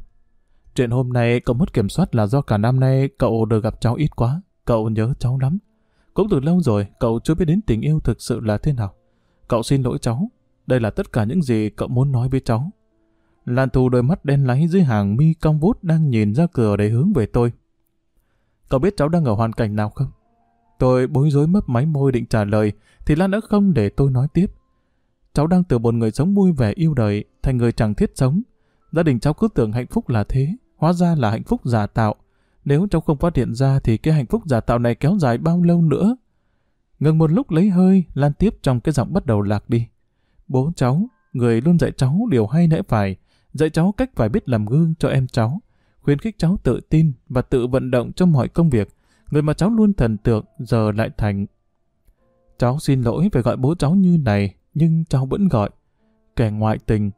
Chuyện hôm nay cậu mất kiểm soát là do cả năm nay cậu được gặp cháu ít quá. Cậu nhớ cháu lắm. Cũng từ lâu rồi cậu chưa biết đến tình yêu thực sự là thế nào. Cậu xin lỗi cháu. Đây là tất cả những gì cậu muốn nói với cháu. Lan Thu đôi mắt đen láy dưới hàng mi cong vút đang nhìn ra cửa để hướng về tôi. Cậu biết cháu đang ở hoàn cảnh nào không? Tôi bối rối mấp máy môi định trả lời, thì Lan đã không để tôi nói tiếp. Cháu đang từ một người sống vui vẻ yêu đời thành người chẳng thiết sống. Gia đình cháu cứ tưởng hạnh phúc là thế, hóa ra là hạnh phúc giả tạo. Nếu cháu không phát hiện ra thì cái hạnh phúc giả tạo này kéo dài bao lâu nữa? Ngừng một lúc lấy hơi, Lan tiếp trong cái giọng bắt đầu lạc đi. Bố cháu, người luôn dạy cháu điều hay nãy phải, dạy cháu cách phải biết làm gương cho em cháu khuyến khích cháu tự tin và tự vận động trong mọi công việc, người mà cháu luôn thần tượng giờ lại thành. Cháu xin lỗi về gọi bố cháu như này, nhưng cháu vẫn gọi. Kẻ ngoại tình.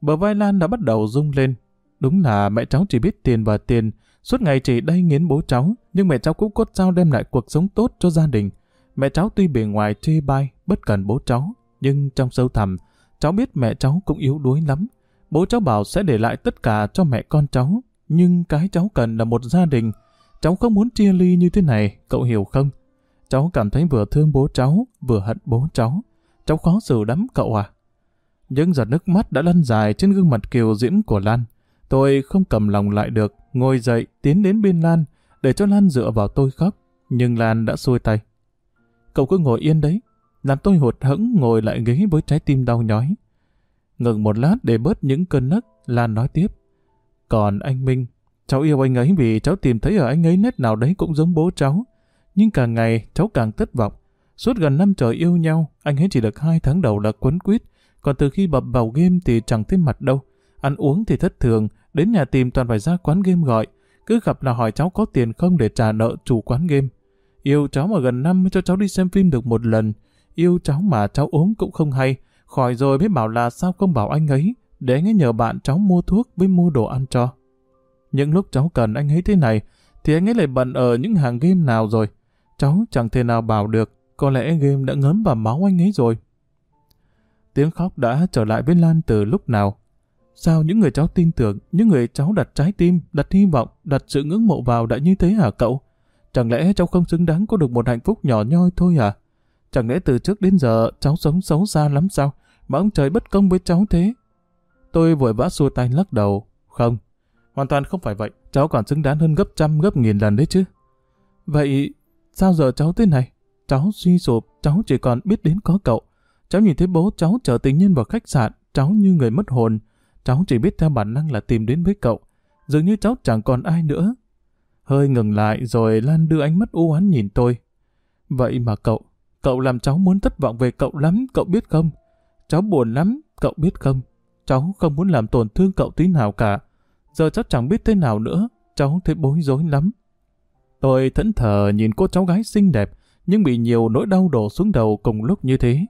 Bờ vai Lan đã bắt đầu rung lên. Đúng là mẹ cháu chỉ biết tiền và tiền, suốt ngày chỉ đây nghiến bố cháu, nhưng mẹ cháu cũng cốt sao đem lại cuộc sống tốt cho gia đình. Mẹ cháu tuy bề ngoài chê bai, bất cần bố cháu, nhưng trong sâu thẳm, cháu biết mẹ cháu cũng yếu đuối lắm. Bố cháu bảo sẽ để lại tất cả cho mẹ con cháu, nhưng cái cháu cần là một gia đình. Cháu không muốn chia ly như thế này, cậu hiểu không? Cháu cảm thấy vừa thương bố cháu, vừa hận bố cháu. Cháu khó xử lắm cậu à? Những giọt nước mắt đã lăn dài trên gương mặt kiều diễm của Lan. Tôi không cầm lòng lại được, ngồi dậy, tiến đến bên Lan, để cho Lan dựa vào tôi khóc. Nhưng Lan đã xuôi tay. Cậu cứ ngồi yên đấy, làm tôi hụt hẫng ngồi lại ghế với trái tim đau nhói. Ngừng một lát để bớt những cơn nấc, Lan nói tiếp. Còn anh Minh, cháu yêu anh ấy vì cháu tìm thấy ở anh ấy nét nào đấy cũng giống bố cháu. Nhưng càng ngày cháu càng thất vọng. Suốt gần năm trời yêu nhau, anh ấy chỉ được hai tháng đầu là quấn quýt, còn từ khi bập vào game thì chẳng thấy mặt đâu. Ăn uống thì thất thường, đến nhà tìm toàn phải ra quán game gọi. Cứ gặp là hỏi cháu có tiền không để trả nợ chủ quán game. Yêu cháu mà gần năm mới cho cháu đi xem phim được một lần. Yêu cháu mà cháu ốm cũng không hay. Khỏi rồi mới bảo là sao không bảo anh ấy để anh ấy nhờ bạn cháu mua thuốc với mua đồ ăn cho. Những lúc cháu cần anh ấy thế này, thì anh ấy lại bận ở những hàng game nào rồi. Cháu chẳng thể nào bảo được, có lẽ game đã ngấm vào máu anh ấy rồi. Tiếng khóc đã trở lại với Lan từ lúc nào. Sao những người cháu tin tưởng, những người cháu đặt trái tim, đặt hy vọng, đặt sự ngưỡng mộ vào đã như thế hả cậu? Chẳng lẽ cháu không xứng đáng có được một hạnh phúc nhỏ nhoi thôi à? Chẳng lẽ từ trước đến giờ cháu sống xấu xa lắm sao? Mà ông trời bất công với cháu thế? Tôi vội vã xua tay lắc đầu. Không, hoàn toàn không phải vậy. Cháu còn xứng đáng hơn gấp trăm gấp nghìn lần đấy chứ. Vậy sao giờ cháu thế này? cháu suy sụp, cháu chỉ còn biết đến có cậu. Cháu nhìn thấy bố cháu chở tình nhân vào khách sạn, cháu như người mất hồn. Cháu chỉ biết theo bản năng là tìm đến với cậu. Dường như cháu chẳng còn ai nữa. Hơi ngừng lại rồi Lan đưa ánh mắt u oán nhìn tôi. Vậy mà cậu, cậu làm cháu muốn thất vọng về cậu lắm, cậu biết không? Cháu buồn lắm, cậu biết không? Cháu không muốn làm tổn thương cậu tí nào cả. Giờ cháu chẳng biết thế nào nữa, cháu thấy bối rối lắm. Tôi thẫn thờ nhìn cô cháu gái xinh đẹp, nhưng bị nhiều nỗi đau đổ xuống đầu cùng lúc như thế.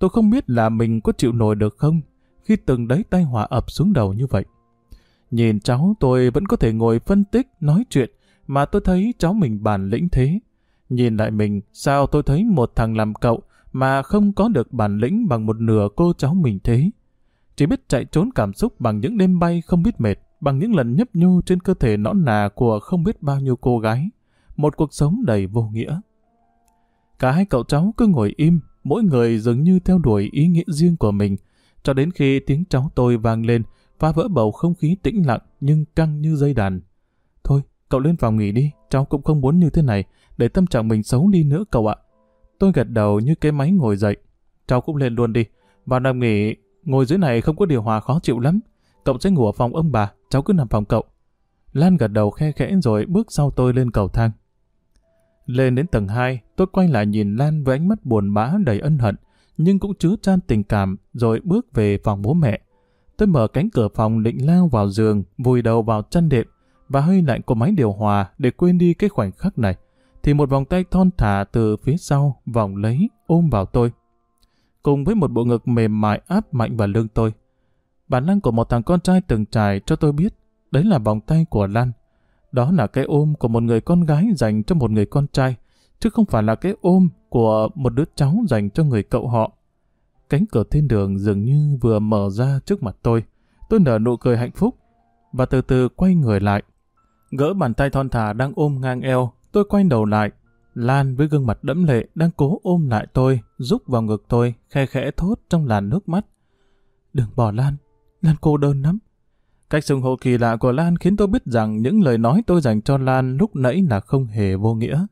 Tôi không biết là mình có chịu nổi được không, khi từng đấy tay họa ập xuống đầu như vậy. Nhìn cháu tôi vẫn có thể ngồi phân tích, nói chuyện, mà tôi thấy cháu mình bản lĩnh thế. Nhìn lại mình, sao tôi thấy một thằng làm cậu mà không có được bản lĩnh bằng một nửa cô cháu mình thế. Chỉ biết chạy trốn cảm xúc bằng những đêm bay không biết mệt, bằng những lần nhấp nhô trên cơ thể nõn nà của không biết bao nhiêu cô gái. Một cuộc sống đầy vô nghĩa. Cả hai cậu cháu cứ ngồi im, mỗi người dường như theo đuổi ý nghĩa riêng của mình, cho đến khi tiếng cháu tôi vang lên, phá vỡ bầu không khí tĩnh lặng nhưng căng như dây đàn. Thôi, cậu lên phòng nghỉ đi, cháu cũng không muốn như thế này, để tâm trạng mình xấu đi nữa cậu ạ. Tôi gật đầu như cái máy ngồi dậy. Cháu cũng lên luôn đi. Vào nằm nghỉ, ngồi dưới này không có điều hòa khó chịu lắm. Cậu sẽ ngủ ở phòng ông bà, cháu cứ nằm phòng cậu. Lan gật đầu khe khẽ rồi bước sau tôi lên cầu thang. Lên đến tầng 2, tôi quay lại nhìn Lan với ánh mắt buồn bã đầy ân hận, nhưng cũng chứa chan tình cảm, rồi bước về phòng bố mẹ. Tôi mở cánh cửa phòng định lao vào giường, vùi đầu vào chăn đệm và hơi lạnh của máy điều hòa để quên đi cái khoảnh khắc này. Thì một vòng tay thon thả từ phía sau vòng lấy, ôm vào tôi. Cùng với một bộ ngực mềm mại áp mạnh vào lưng tôi. Bản năng của một thằng con trai từng trải cho tôi biết, đấy là vòng tay của Lan. Đó là cái ôm của một người con gái dành cho một người con trai, chứ không phải là cái ôm của một đứa cháu dành cho người cậu họ. Cánh cửa thiên đường dường như vừa mở ra trước mặt tôi. Tôi nở nụ cười hạnh phúc và từ từ quay người lại. Gỡ bàn tay thon thả đang ôm ngang eo, tôi quay đầu lại. Lan với gương mặt đẫm lệ đang cố ôm lại tôi, rúc vào ngực tôi, khe khẽ thốt trong làn nước mắt. Đừng bỏ Lan, Lan cô đơn lắm. Cách xưng hô kỳ lạ của Lan khiến tôi biết rằng những lời nói tôi dành cho Lan lúc nãy là không hề vô nghĩa.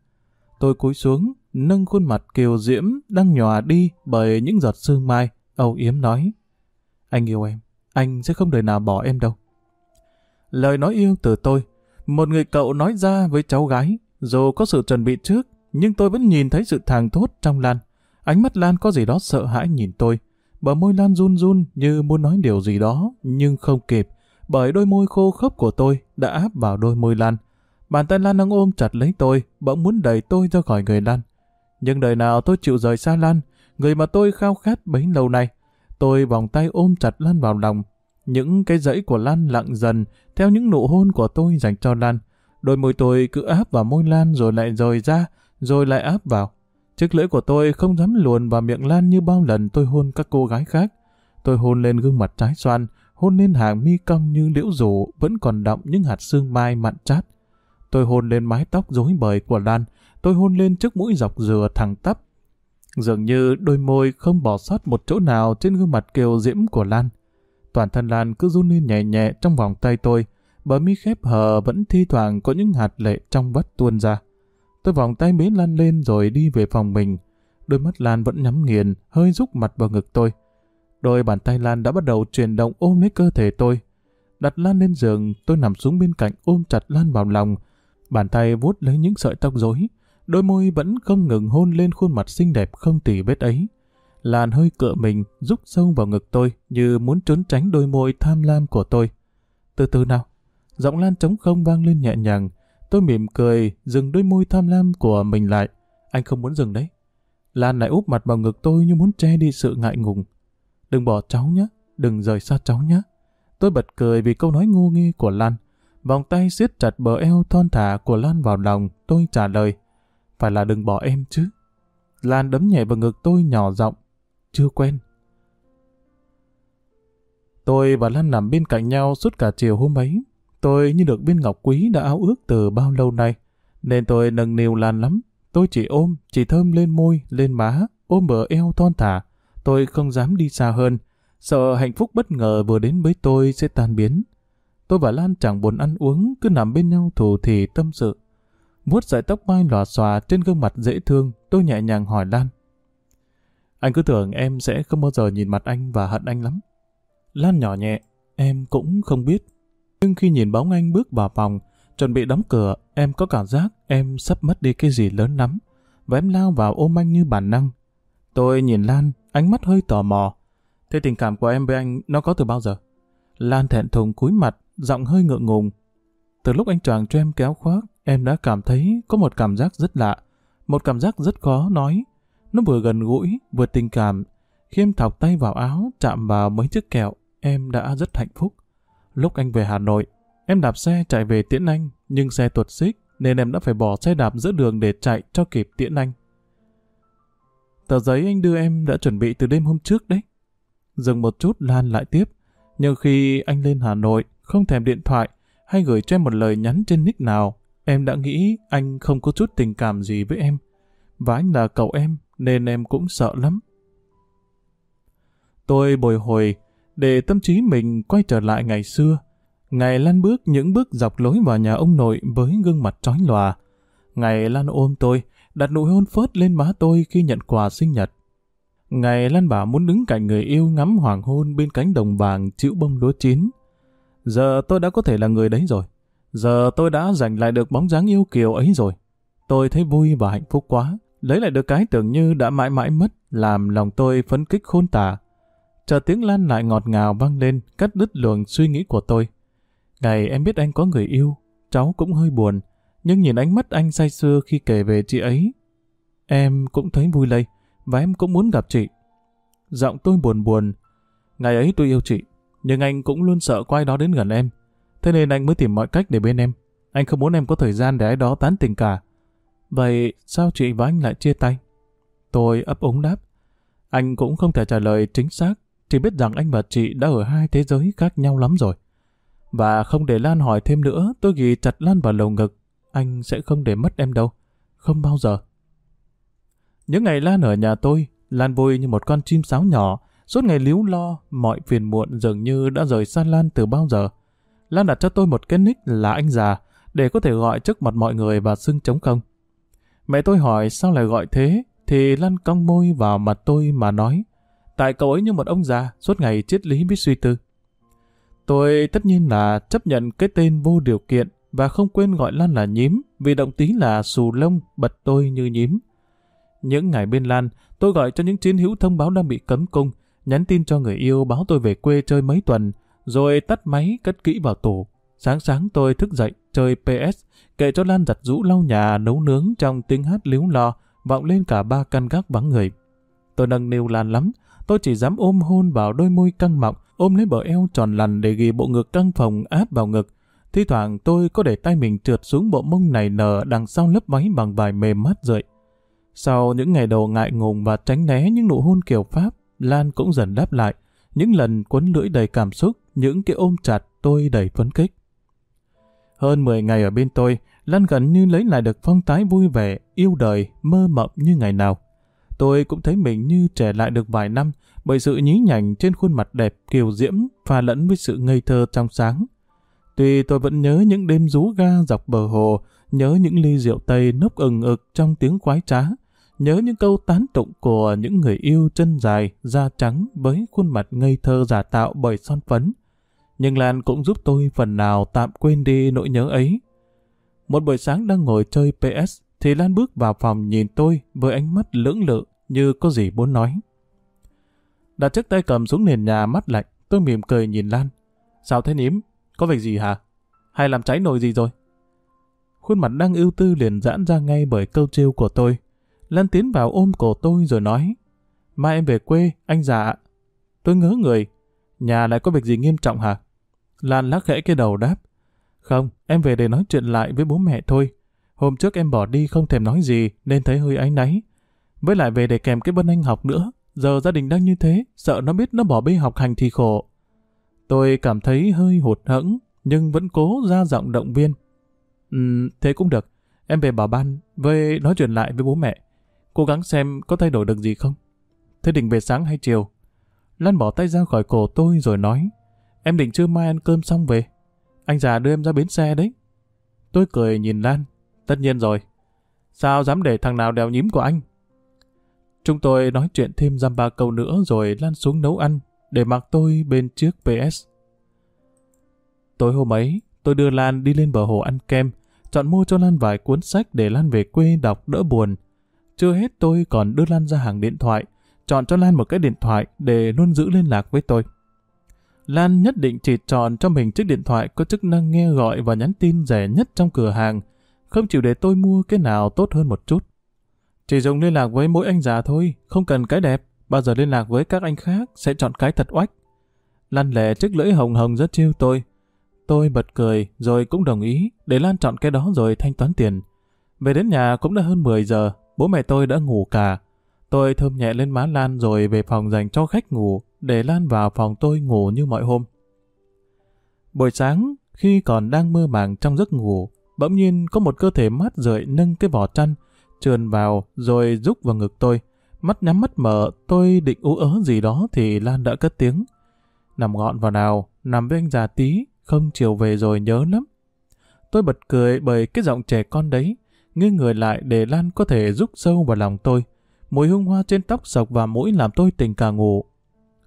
Tôi cúi xuống, nâng khuôn mặt kiều diễm đang nhòa đi bởi những giọt sương mai, âu yếm nói. Anh yêu em, anh sẽ không đời nào bỏ em đâu. Lời nói yêu từ tôi, một người cậu nói ra với cháu gái, dù có sự chuẩn bị trước, nhưng tôi vẫn nhìn thấy sự thàng thốt trong Lan. Ánh mắt Lan có gì đó sợ hãi nhìn tôi. Bờ môi Lan run run như muốn nói điều gì đó, nhưng không kịp, bởi đôi môi khô khốc của tôi đã áp vào đôi môi Lan. Bàn tay Lan đang ôm chặt lấy tôi, bỗng muốn đẩy tôi ra khỏi người Lan. Nhưng đời nào tôi chịu rời xa Lan, người mà tôi khao khát bấy lâu nay. Tôi vòng tay ôm chặt Lan vào lòng. Những cái dãy của Lan lặng dần theo những nụ hôn của tôi dành cho Lan. Đôi môi tôi cứ áp vào môi Lan rồi lại rời ra, rồi lại áp vào. Chiếc lưỡi của tôi không dám luồn vào miệng Lan như bao lần tôi hôn các cô gái khác. Tôi hôn lên gương mặt trái xoan, hôn lên hàng mi cong như liễu rủ vẫn còn đọng những hạt sương mai mặn chát. Tôi hôn lên mái tóc rối bời của Lan, tôi hôn lên trước mũi dọc dừa thẳng tắp. Dường như đôi môi không bỏ sót một chỗ nào trên gương mặt kiều diễm của Lan. Toàn thân Lan cứ run lên nhẹ nhẹ trong vòng tay tôi, bờ mi khép hờ vẫn thi thoảng có những hạt lệ trong vắt tuôn ra. Tôi vòng tay bế Lan lên rồi đi về phòng mình. Đôi mắt Lan vẫn nhắm nghiền, hơi rúc mặt vào ngực tôi. Đôi bàn tay Lan đã bắt đầu chuyển động ôm lấy cơ thể tôi. Đặt Lan lên giường, tôi nằm xuống bên cạnh ôm chặt Lan vào lòng. Bàn tay vuốt lấy những sợi tóc rối. Đôi môi vẫn không ngừng hôn lên khuôn mặt xinh đẹp không tỉ vết ấy. Lan hơi cựa mình, rúc sâu vào ngực tôi như muốn trốn tránh đôi môi tham lam của tôi. Từ từ nào, giọng Lan trống không vang lên nhẹ nhàng. Tôi mỉm cười, dừng đôi môi tham lam của mình lại. Anh không muốn dừng đấy. Lan lại úp mặt vào ngực tôi như muốn che đi sự ngại ngùng. Đừng bỏ cháu nhé, đừng rời xa cháu nhé. Tôi bật cười vì câu nói ngu nghi của Lan. Vòng tay siết chặt bờ eo thon thả của Lan vào lòng, tôi trả lời. Phải là đừng bỏ em chứ. Lan đấm nhẹ vào ngực tôi nhỏ giọng. Chưa quen. Tôi và Lan nằm bên cạnh nhau suốt cả chiều hôm ấy. Tôi như được viên ngọc quý đã ao ước từ bao lâu nay. Nên tôi nâng niu Lan lắm. Tôi chỉ ôm, chỉ thơm lên môi, lên má, ôm bờ eo thon thả. Tôi không dám đi xa hơn, sợ hạnh phúc bất ngờ vừa đến với tôi sẽ tan biến. Tôi và Lan chẳng buồn ăn uống, cứ nằm bên nhau thủ thì tâm sự. vuốt sợi tóc mai lòa xòa trên gương mặt dễ thương, tôi nhẹ nhàng hỏi Lan. Anh cứ tưởng em sẽ không bao giờ nhìn mặt anh và hận anh lắm. Lan nhỏ nhẹ, em cũng không biết. Nhưng khi nhìn bóng anh bước vào phòng, chuẩn bị đóng cửa, em có cảm giác em sắp mất đi cái gì lớn lắm. Và em lao vào ôm anh như bản năng. Tôi nhìn Lan, ánh mắt hơi tò mò. Thế tình cảm của em với anh nó có từ bao giờ? Lan thẹn thùng cúi mặt, giọng hơi ngượng ngùng. Từ lúc anh choàng cho em kéo khoác, em đã cảm thấy có một cảm giác rất lạ. Một cảm giác rất khó nói. Nó vừa gần gũi, vừa tình cảm. Khi em thọc tay vào áo, chạm vào mấy chiếc kẹo, em đã rất hạnh phúc. Lúc anh về Hà Nội, em đạp xe chạy về tiễn anh, nhưng xe tuột xích, nên em đã phải bỏ xe đạp giữa đường để chạy cho kịp tiễn anh. Tờ giấy anh đưa em đã chuẩn bị từ đêm hôm trước đấy. Dừng một chút Lan lại tiếp. Nhưng khi anh lên Hà Nội, không thèm điện thoại hay gửi cho em một lời nhắn trên nick nào, em đã nghĩ anh không có chút tình cảm gì với em. Và anh là cậu em, nên em cũng sợ lắm. Tôi bồi hồi, để tâm trí mình quay trở lại ngày xưa. Ngày Lan bước những bước dọc lối vào nhà ông nội với gương mặt trói lòa. Ngày Lan ôm tôi, đặt nụ hôn phớt lên má tôi khi nhận quà sinh nhật. Ngày Lan bảo muốn đứng cạnh người yêu ngắm hoàng hôn bên cánh đồng vàng chịu bông lúa chín. Giờ tôi đã có thể là người đấy rồi. Giờ tôi đã giành lại được bóng dáng yêu kiều ấy rồi. Tôi thấy vui và hạnh phúc quá. Lấy lại được cái tưởng như đã mãi mãi mất, làm lòng tôi phấn kích khôn tả. Chờ tiếng Lan lại ngọt ngào vang lên, cắt đứt luồng suy nghĩ của tôi. Ngày em biết anh có người yêu, cháu cũng hơi buồn, nhưng nhìn ánh mắt anh say sưa khi kể về chị ấy, em cũng thấy vui lây và em cũng muốn gặp chị. Giọng tôi buồn buồn. Ngày ấy tôi yêu chị, nhưng anh cũng luôn sợ quay đó đến gần em. Thế nên anh mới tìm mọi cách để bên em. Anh không muốn em có thời gian để ai đó tán tình cả. Vậy sao chị và anh lại chia tay? Tôi ấp ống đáp. Anh cũng không thể trả lời chính xác, chỉ biết rằng anh và chị đã ở hai thế giới khác nhau lắm rồi. Và không để Lan hỏi thêm nữa, tôi ghi chặt Lan vào lồng ngực. Anh sẽ không để mất em đâu. Không bao giờ. Những ngày Lan ở nhà tôi, Lan vui như một con chim sáo nhỏ, suốt ngày líu lo, mọi phiền muộn dường như đã rời xa Lan từ bao giờ. Lan đặt cho tôi một cái nick là anh già, để có thể gọi trước mặt mọi người và xưng chống không. Mẹ tôi hỏi sao lại gọi thế, thì Lan cong môi vào mặt tôi mà nói, tại cậu ấy như một ông già, suốt ngày triết lý biết suy tư. Tôi tất nhiên là chấp nhận cái tên vô điều kiện và không quên gọi Lan là nhím, vì động tí là xù lông bật tôi như nhím. Những ngày bên Lan, tôi gọi cho những chiến hữu thông báo đang bị cấm cung, nhắn tin cho người yêu báo tôi về quê chơi mấy tuần, rồi tắt máy cất kỹ vào tủ. Sáng sáng tôi thức dậy, chơi PS, kệ cho Lan giặt rũ lau nhà, nấu nướng trong tiếng hát líu lo, vọng lên cả ba căn gác vắng người. Tôi nâng niu Lan lắm, tôi chỉ dám ôm hôn vào đôi môi căng mọng, ôm lấy bờ eo tròn lằn để ghi bộ ngực căng phòng áp vào ngực. Thi thoảng tôi có để tay mình trượt xuống bộ mông này nở đằng sau lớp váy bằng vải mềm mát rượi. Sau những ngày đầu ngại ngùng và tránh né những nụ hôn kiểu Pháp, Lan cũng dần đáp lại. Những lần quấn lưỡi đầy cảm xúc, những cái ôm chặt tôi đầy phấn khích. Hơn 10 ngày ở bên tôi, Lan gần như lấy lại được phong tái vui vẻ, yêu đời, mơ mộng như ngày nào. Tôi cũng thấy mình như trẻ lại được vài năm bởi sự nhí nhảnh trên khuôn mặt đẹp kiều diễm pha lẫn với sự ngây thơ trong sáng. Tuy tôi vẫn nhớ những đêm rú ga dọc bờ hồ, nhớ những ly rượu tây nốc ừng ực trong tiếng quái trá, nhớ những câu tán tụng của những người yêu chân dài, da trắng với khuôn mặt ngây thơ giả tạo bởi son phấn. Nhưng Lan cũng giúp tôi phần nào tạm quên đi nỗi nhớ ấy. Một buổi sáng đang ngồi chơi PS, thì Lan bước vào phòng nhìn tôi với ánh mắt lưỡng lự như có gì muốn nói. Đặt chiếc tay cầm xuống nền nhà mắt lạnh, tôi mỉm cười nhìn Lan. Sao thế ním? Có việc gì hả? Hay làm cháy nồi gì rồi? Khuôn mặt đang ưu tư liền giãn ra ngay bởi câu trêu của tôi. Lan tiến vào ôm cổ tôi rồi nói, mai em về quê, anh già Tôi ngớ người, nhà lại có việc gì nghiêm trọng hả? Lan lắc khẽ cái đầu đáp, không, em về để nói chuyện lại với bố mẹ thôi. Hôm trước em bỏ đi không thèm nói gì nên thấy hơi áy náy. Với lại về để kèm cái bên anh học nữa, giờ gia đình đang như thế, sợ nó biết nó bỏ bê học hành thì khổ. Tôi cảm thấy hơi hụt hẫng, nhưng vẫn cố ra giọng động viên. Ừ, thế cũng được. Em về bảo ban, với nói chuyện lại với bố mẹ cố gắng xem có thay đổi được gì không. Thế định về sáng hay chiều? Lan bỏ tay ra khỏi cổ tôi rồi nói, em định chưa mai ăn cơm xong về. Anh già đưa em ra bến xe đấy. Tôi cười nhìn Lan, Tất nhiên rồi. Sao dám để thằng nào đèo nhím của anh? Chúng tôi nói chuyện thêm dăm ba câu nữa rồi lan xuống nấu ăn, để mặc tôi bên trước PS. Tối hôm ấy, tôi đưa Lan đi lên bờ hồ ăn kem, chọn mua cho Lan vài cuốn sách để Lan về quê đọc đỡ buồn. Chưa hết tôi còn đưa Lan ra hàng điện thoại, chọn cho Lan một cái điện thoại để luôn giữ liên lạc với tôi. Lan nhất định chỉ chọn cho mình chiếc điện thoại có chức năng nghe gọi và nhắn tin rẻ nhất trong cửa hàng, không chịu để tôi mua cái nào tốt hơn một chút. Chỉ dùng liên lạc với mỗi anh già thôi, không cần cái đẹp, bao giờ liên lạc với các anh khác sẽ chọn cái thật oách. Lan lẻ chiếc lưỡi hồng hồng rất chiêu tôi. Tôi bật cười rồi cũng đồng ý để Lan chọn cái đó rồi thanh toán tiền. Về đến nhà cũng đã hơn 10 giờ, bố mẹ tôi đã ngủ cả. Tôi thơm nhẹ lên má Lan rồi về phòng dành cho khách ngủ, để Lan vào phòng tôi ngủ như mọi hôm. Buổi sáng, khi còn đang mơ màng trong giấc ngủ, bỗng nhiên có một cơ thể mát rượi nâng cái vỏ chăn, trườn vào rồi rúc vào ngực tôi. Mắt nhắm mắt mở, tôi định ú ớ gì đó thì Lan đã cất tiếng. Nằm gọn vào nào, nằm với anh già tí, không chiều về rồi nhớ lắm. Tôi bật cười bởi cái giọng trẻ con đấy, nghiêng người lại để Lan có thể rúc sâu vào lòng tôi. Mùi hương hoa trên tóc sọc và mũi làm tôi tỉnh cả ngủ.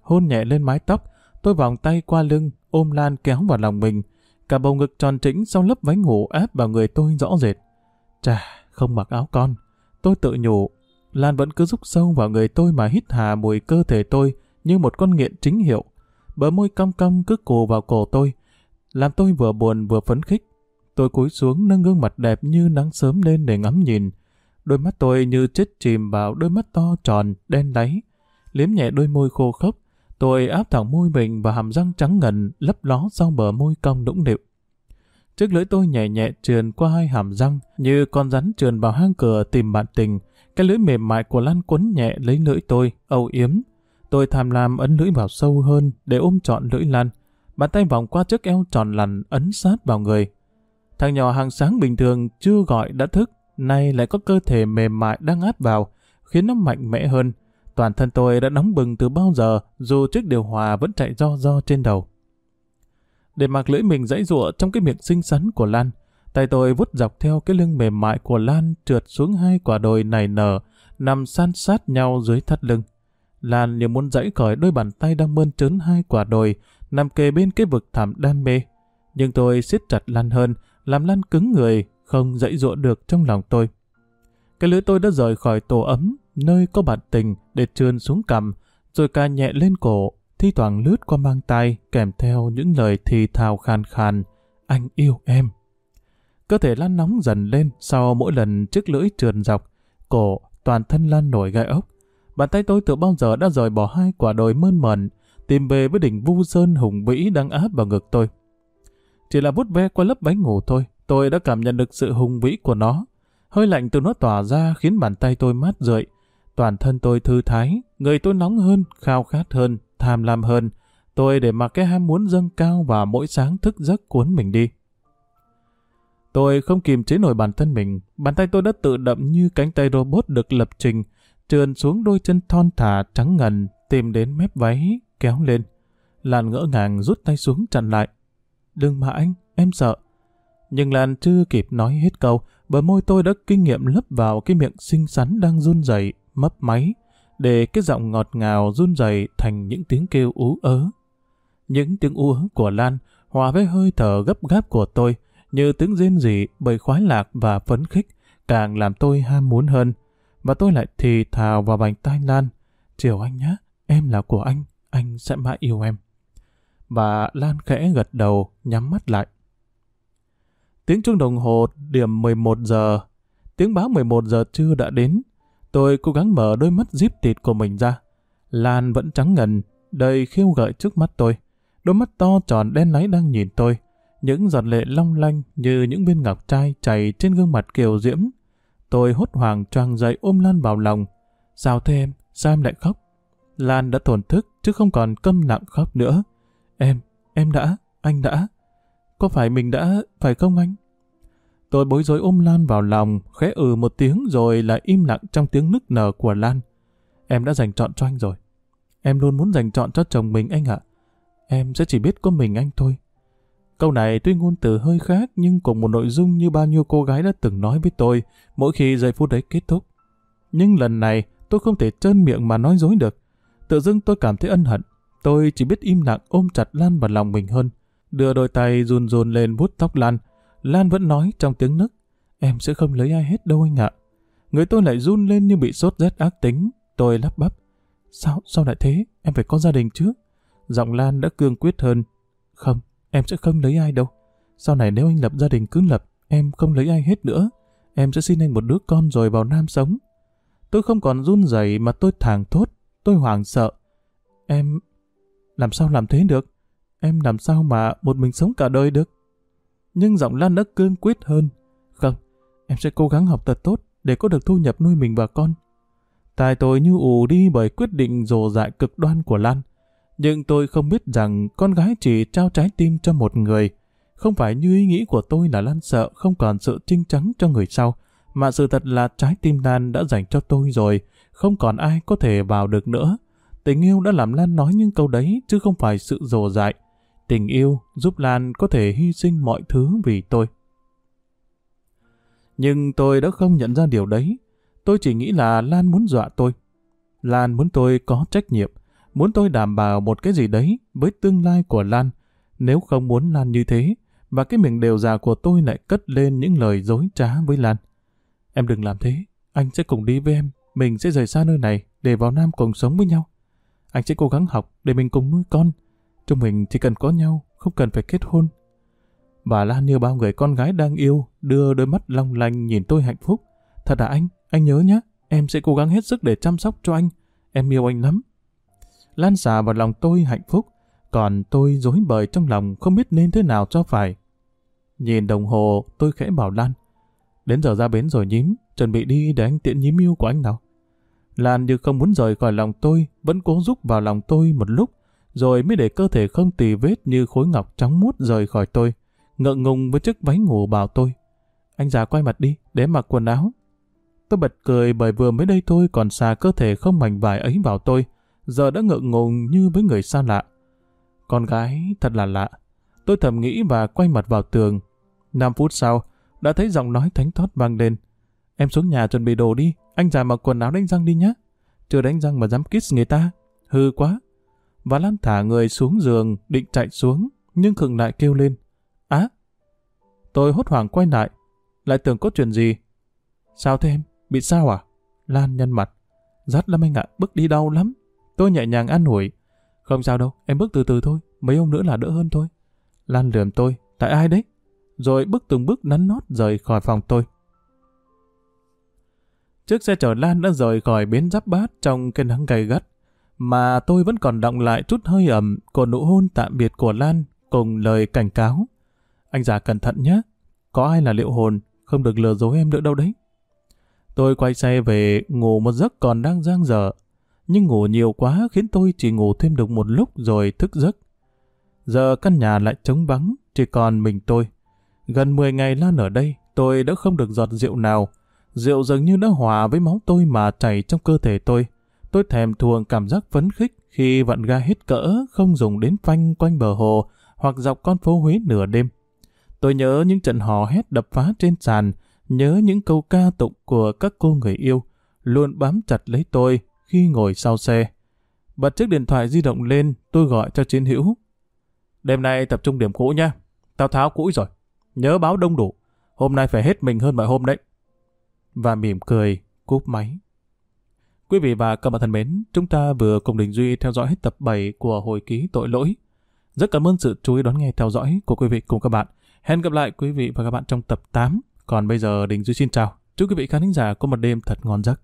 Hôn nhẹ lên mái tóc, tôi vòng tay qua lưng, ôm Lan kéo vào lòng mình. Cả bầu ngực tròn trĩnh sau lớp váy ngủ áp vào người tôi rõ rệt. Chà, không mặc áo con. Tôi tự nhủ, Lan vẫn cứ rúc sâu vào người tôi mà hít hà mùi cơ thể tôi như một con nghiện chính hiệu. Bờ môi cong cong cứ cù vào cổ tôi, làm tôi vừa buồn vừa phấn khích. Tôi cúi xuống nâng gương mặt đẹp như nắng sớm lên để ngắm nhìn. Đôi mắt tôi như chết chìm vào đôi mắt to tròn, đen đáy. Liếm nhẹ đôi môi khô khốc, tôi áp thẳng môi mình và hàm răng trắng ngần lấp ló sau bờ môi cong đũng điệu. Chiếc lưỡi tôi nhẹ nhẹ trườn qua hai hàm răng như con rắn trườn vào hang cửa tìm bạn tình. Cái lưỡi mềm mại của Lan quấn nhẹ lấy lưỡi tôi, âu yếm. Tôi tham lam ấn lưỡi vào sâu hơn để ôm trọn lưỡi Lan. Bàn tay vòng qua chiếc eo tròn lằn ấn sát vào người. Thằng nhỏ hàng sáng bình thường chưa gọi đã thức, nay lại có cơ thể mềm mại đang áp vào, khiến nó mạnh mẽ hơn. Toàn thân tôi đã nóng bừng từ bao giờ, dù chiếc điều hòa vẫn chạy do do trên đầu. Để mặc lưỡi mình dãy rụa trong cái miệng xinh xắn của Lan, tay tôi vút dọc theo cái lưng mềm mại của Lan trượt xuống hai quả đồi nảy nở, nằm san sát nhau dưới thắt lưng. Lan như muốn dãy khỏi đôi bàn tay đang mơn trớn hai quả đồi, nằm kề bên cái vực thảm đam mê. Nhưng tôi siết chặt Lan hơn, làm Lan cứng người, không dãy dụa được trong lòng tôi. Cái lưỡi tôi đã rời khỏi tổ ấm, nơi có bạn tình để trườn xuống cằm, rồi ca nhẹ lên cổ, thi thoảng lướt qua mang tay kèm theo những lời thì thào khàn khàn, anh yêu em. Cơ thể Lan nóng dần lên sau mỗi lần chiếc lưỡi trườn dọc, cổ, toàn thân Lan nổi gai ốc. Bàn tay tôi từ bao giờ đã rời bỏ hai quả đồi mơn mởn, tìm về với đỉnh vu sơn hùng vĩ đang áp vào ngực tôi. Chỉ là bút ve qua lớp bánh ngủ thôi, tôi đã cảm nhận được sự hùng vĩ của nó. Hơi lạnh từ nó tỏa ra khiến bàn tay tôi mát rượi. Toàn thân tôi thư thái, người tôi nóng hơn, khao khát hơn, tham lam hơn. Tôi để mặc cái ham muốn dâng cao và mỗi sáng thức giấc cuốn mình đi. Tôi không kìm chế nổi bản thân mình, bàn tay tôi đã tự đậm như cánh tay robot được lập trình, trườn xuống đôi chân thon thả trắng ngần, tìm đến mép váy, kéo lên. Lan ngỡ ngàng rút tay xuống chặn lại. Đừng mà anh, em sợ. Nhưng Lan chưa kịp nói hết câu, bờ môi tôi đã kinh nghiệm lấp vào cái miệng xinh xắn đang run rẩy, mấp máy, để cái giọng ngọt ngào run rẩy thành những tiếng kêu ú ớ. Những tiếng ú ớ của Lan hòa với hơi thở gấp gáp của tôi, như tiếng rên rỉ bởi khoái lạc và phấn khích, càng làm tôi ham muốn hơn. Và tôi lại thì thào vào bàn tay Lan, chiều anh nhé, em là của anh, anh sẽ mãi yêu em. Và Lan khẽ gật đầu, nhắm mắt lại. Tiếng chuông đồng hồ điểm 11 giờ, tiếng báo 11 giờ trưa đã đến. Tôi cố gắng mở đôi mắt díp tịt của mình ra. Lan vẫn trắng ngần, đầy khiêu gợi trước mắt tôi. Đôi mắt to tròn đen láy đang nhìn tôi. Những giọt lệ long lanh như những viên ngọc trai chảy trên gương mặt kiều diễm. Tôi hốt hoảng choàng dậy ôm Lan vào lòng. Sao thế em? Sao em lại khóc? Lan đã thổn thức chứ không còn câm lặng khóc nữa. Em, em đã, anh đã. Có phải mình đã, phải không anh? Tôi bối rối ôm Lan vào lòng, khẽ ừ một tiếng rồi lại im lặng trong tiếng nức nở của Lan. Em đã dành chọn cho anh rồi. Em luôn muốn dành chọn cho chồng mình anh ạ. Em sẽ chỉ biết có mình anh thôi. Câu này tuy ngôn từ hơi khác nhưng cùng một nội dung như bao nhiêu cô gái đã từng nói với tôi mỗi khi giây phút đấy kết thúc. Nhưng lần này tôi không thể trơn miệng mà nói dối được. Tự dưng tôi cảm thấy ân hận. Tôi chỉ biết im lặng ôm chặt Lan vào lòng mình hơn. Đưa đôi tay run run lên vuốt tóc Lan. Lan vẫn nói trong tiếng nức. Em sẽ không lấy ai hết đâu anh ạ. Người tôi lại run lên như bị sốt rét ác tính. Tôi lắp bắp. Sao, sao lại thế? Em phải có gia đình chứ? Giọng Lan đã cương quyết hơn. Không, em sẽ không lấy ai đâu. Sau này nếu anh lập gia đình cứ lập, em không lấy ai hết nữa. Em sẽ xin anh một đứa con rồi vào Nam sống. Tôi không còn run rẩy mà tôi thàng thốt, tôi hoảng sợ. Em... Làm sao làm thế được? Em làm sao mà một mình sống cả đời được? Nhưng giọng Lan đã cương quyết hơn. Không, em sẽ cố gắng học thật tốt để có được thu nhập nuôi mình và con. Tài tôi như ù đi bởi quyết định rồ dại cực đoan của Lan. Nhưng tôi không biết rằng con gái chỉ trao trái tim cho một người. Không phải như ý nghĩ của tôi là Lan sợ không còn sự trinh trắng cho người sau, mà sự thật là trái tim Lan đã dành cho tôi rồi, không còn ai có thể vào được nữa. Tình yêu đã làm Lan nói những câu đấy, chứ không phải sự rồ dại. Tình yêu giúp Lan có thể hy sinh mọi thứ vì tôi. Nhưng tôi đã không nhận ra điều đấy. Tôi chỉ nghĩ là Lan muốn dọa tôi. Lan muốn tôi có trách nhiệm, muốn tôi đảm bảo một cái gì đấy với tương lai của Lan. Nếu không muốn Lan như thế, và cái miệng đều già của tôi lại cất lên những lời dối trá với Lan. Em đừng làm thế, anh sẽ cùng đi với em, mình sẽ rời xa nơi này để vào Nam cùng sống với nhau. Anh sẽ cố gắng học để mình cùng nuôi con. Chúng mình chỉ cần có nhau, không cần phải kết hôn. Bà Lan như bao người con gái đang yêu, đưa đôi mắt long lanh nhìn tôi hạnh phúc. Thật à anh, anh nhớ nhé, em sẽ cố gắng hết sức để chăm sóc cho anh. Em yêu anh lắm. Lan xả vào lòng tôi hạnh phúc, còn tôi dối bời trong lòng không biết nên thế nào cho phải. Nhìn đồng hồ, tôi khẽ bảo Lan. Đến giờ ra bến rồi nhím, chuẩn bị đi để anh tiện nhím yêu của anh nào. Lan như không muốn rời khỏi lòng tôi, vẫn cố giúp vào lòng tôi một lúc, rồi mới để cơ thể không tì vết như khối ngọc trắng muốt rời khỏi tôi, ngượng ngùng với chiếc váy ngủ bảo tôi. Anh già quay mặt đi, để mặc quần áo. Tôi bật cười bởi vừa mới đây tôi còn xa cơ thể không mảnh vải ấy vào tôi, giờ đã ngượng ngùng như với người xa lạ. Con gái thật là lạ. Tôi thầm nghĩ và quay mặt vào tường. 5 phút sau, đã thấy giọng nói thánh thót vang lên. Em xuống nhà chuẩn bị đồ đi, anh già mặc quần áo đánh răng đi nhé. Chưa đánh răng mà dám kiss người ta. Hư quá. Và Lan thả người xuống giường, định chạy xuống, nhưng khựng lại kêu lên. Á! tôi hốt hoảng quay lại, lại tưởng có chuyện gì. Sao thế em? Bị sao à? Lan nhăn mặt. dắt lắm anh ạ, bước đi đau lắm. Tôi nhẹ nhàng an ủi. Không sao đâu, em bước từ từ thôi, mấy hôm nữa là đỡ hơn thôi. Lan lườm tôi, tại ai đấy? Rồi bước từng bước nắn nót rời khỏi phòng tôi. Chiếc xe chở Lan đã rời khỏi bến giáp bát trong cái nắng gay gắt, mà tôi vẫn còn động lại chút hơi ẩm của nụ hôn tạm biệt của Lan cùng lời cảnh cáo. Anh già cẩn thận nhé, có ai là liệu hồn, không được lừa dối em nữa đâu đấy. Tôi quay xe về ngủ một giấc còn đang giang dở, nhưng ngủ nhiều quá khiến tôi chỉ ngủ thêm được một lúc rồi thức giấc. Giờ căn nhà lại trống vắng, chỉ còn mình tôi. Gần 10 ngày Lan ở đây, tôi đã không được giọt rượu nào, Rượu dường như đã hòa với máu tôi mà chảy trong cơ thể tôi. Tôi thèm thuồng cảm giác phấn khích khi vận ga hết cỡ không dùng đến phanh quanh bờ hồ hoặc dọc con phố Huế nửa đêm. Tôi nhớ những trận hò hét đập phá trên sàn, nhớ những câu ca tụng của các cô người yêu, luôn bám chặt lấy tôi khi ngồi sau xe. Bật chiếc điện thoại di động lên, tôi gọi cho chiến hữu. Đêm nay tập trung điểm cũ nha, tao tháo cũi rồi. Nhớ báo đông đủ, hôm nay phải hết mình hơn mọi hôm đấy và mỉm cười, cúp máy. Quý vị và các bạn thân mến, chúng ta vừa cùng Đình Duy theo dõi hết tập 7 của hồi ký tội lỗi. Rất cảm ơn sự chú ý đón nghe theo dõi của quý vị cùng các bạn. Hẹn gặp lại quý vị và các bạn trong tập 8. Còn bây giờ Đình Duy xin chào. Chúc quý vị khán giả có một đêm thật ngon giấc.